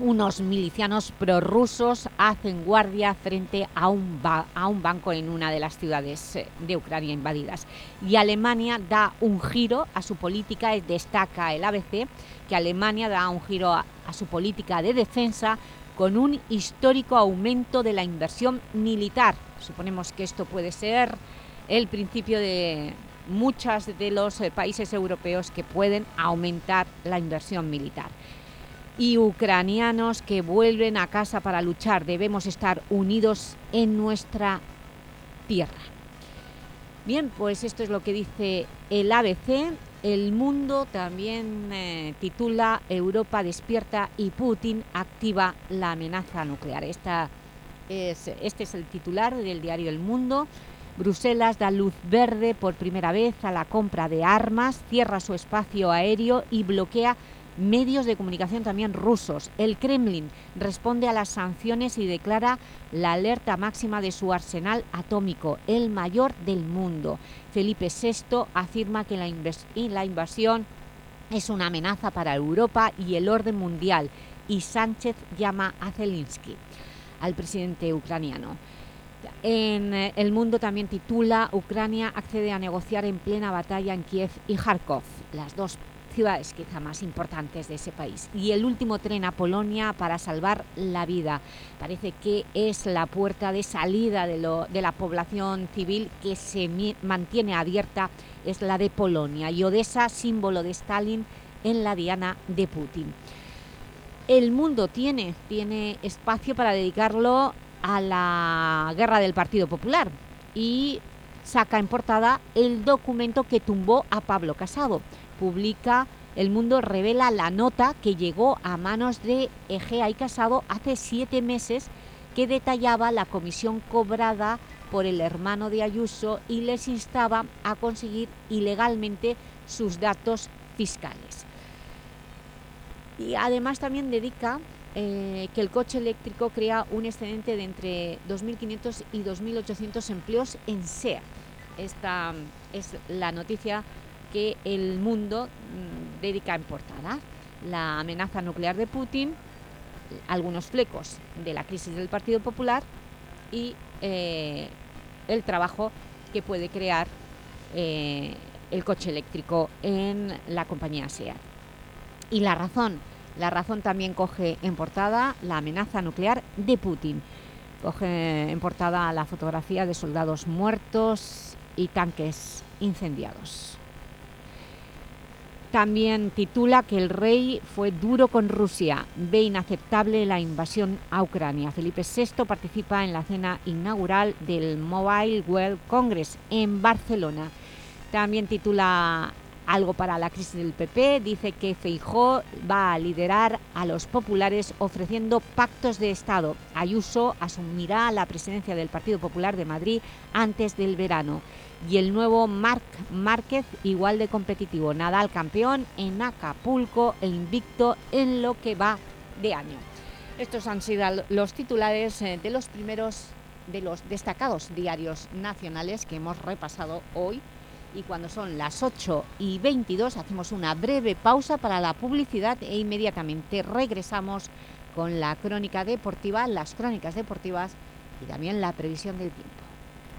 S2: unos milicianos prorrusos hacen guardia frente a un, banco en una de las ciudades eh, de Ucrania invadidas. Y Alemania da un giro a su política, destaca el ABC, que Alemania da un giro a su política de defensa con un histórico aumento de la inversión militar. Suponemos que esto puede ser el principio de, muchos de los eh, países europeos que pueden aumentar la inversión militar. Y ucranianos que vuelven a casa para luchar. Debemos estar unidos en nuestra tierra. Bien, pues esto es lo que dice el ABC. El Mundo también eh, titula Europa despierta y Putin activa la amenaza nuclear. Esta es, este es el titular del diario El Mundo. Bruselas da luz verde por primera vez a la compra de armas, cierra su espacio aéreo y bloquea medios de comunicación también rusos. El Kremlin responde a las sanciones y declara la alerta máxima de su arsenal atómico, el mayor del mundo. Felipe VI afirma que la, la invasión es una amenaza para Europa y el orden mundial y Sánchez llama a Zelensky, al presidente ucraniano. En eh, El Mundo también titula Ucrania accede a negociar en plena batalla en Kiev y Kharkov, las dos ciudades quizá más importantes de ese país. Y el último tren a Polonia para salvar la vida. Parece que es la puerta de salida de, la población civil que se mantiene abierta, es la de Polonia. Y Odessa, símbolo de Stalin en la diana de Putin. El mundo tiene, tiene espacio para dedicarlo a la guerra del Partido Popular y saca en portada el documento que tumbó a Pablo Casado. Publica El Mundo revela la nota que llegó a manos de Egea y Casado hace siete meses que detallaba la comisión cobrada por el hermano de Ayuso y les instaba a conseguir ilegalmente sus datos fiscales. Y además también dedica eh, que el coche eléctrico crea un excedente de entre 2.500 y 2.800 empleos en SEAT. Esta es la noticia que el mundo mm, dedica en portada. La amenaza nuclear de Putin, algunos flecos de la crisis del Partido Popular y eh, el trabajo que puede crear eh, el coche eléctrico en la compañía SEAT. Y la razón la razón también coge en portada la amenaza nuclear de Putin. Coge en portada la fotografía de soldados muertos y tanques incendiados. También titula que el rey fue duro con Rusia, ve inaceptable la invasión a Ucrania. Felipe VI participa en la cena inaugural del Mobile World Congress en Barcelona. También titula algo para la crisis del PP, dice que Feijó va a liderar a los populares ofreciendo pactos de Estado. Ayuso asumirá la presidencia del Partido Popular de Madrid antes del verano. Y el nuevo Marc Márquez igual de competitivo. Nadal campeón en Acapulco e invicto en lo que va de año. Estos han sido los titulares eh, de los primeros de los destacados diarios nacionales que hemos repasado hoy y cuando son las 8 y 22 hacemos una breve pausa para la publicidad e inmediatamente regresamos con la crónica deportiva, las crónicas deportivas y también la previsión del tiempo.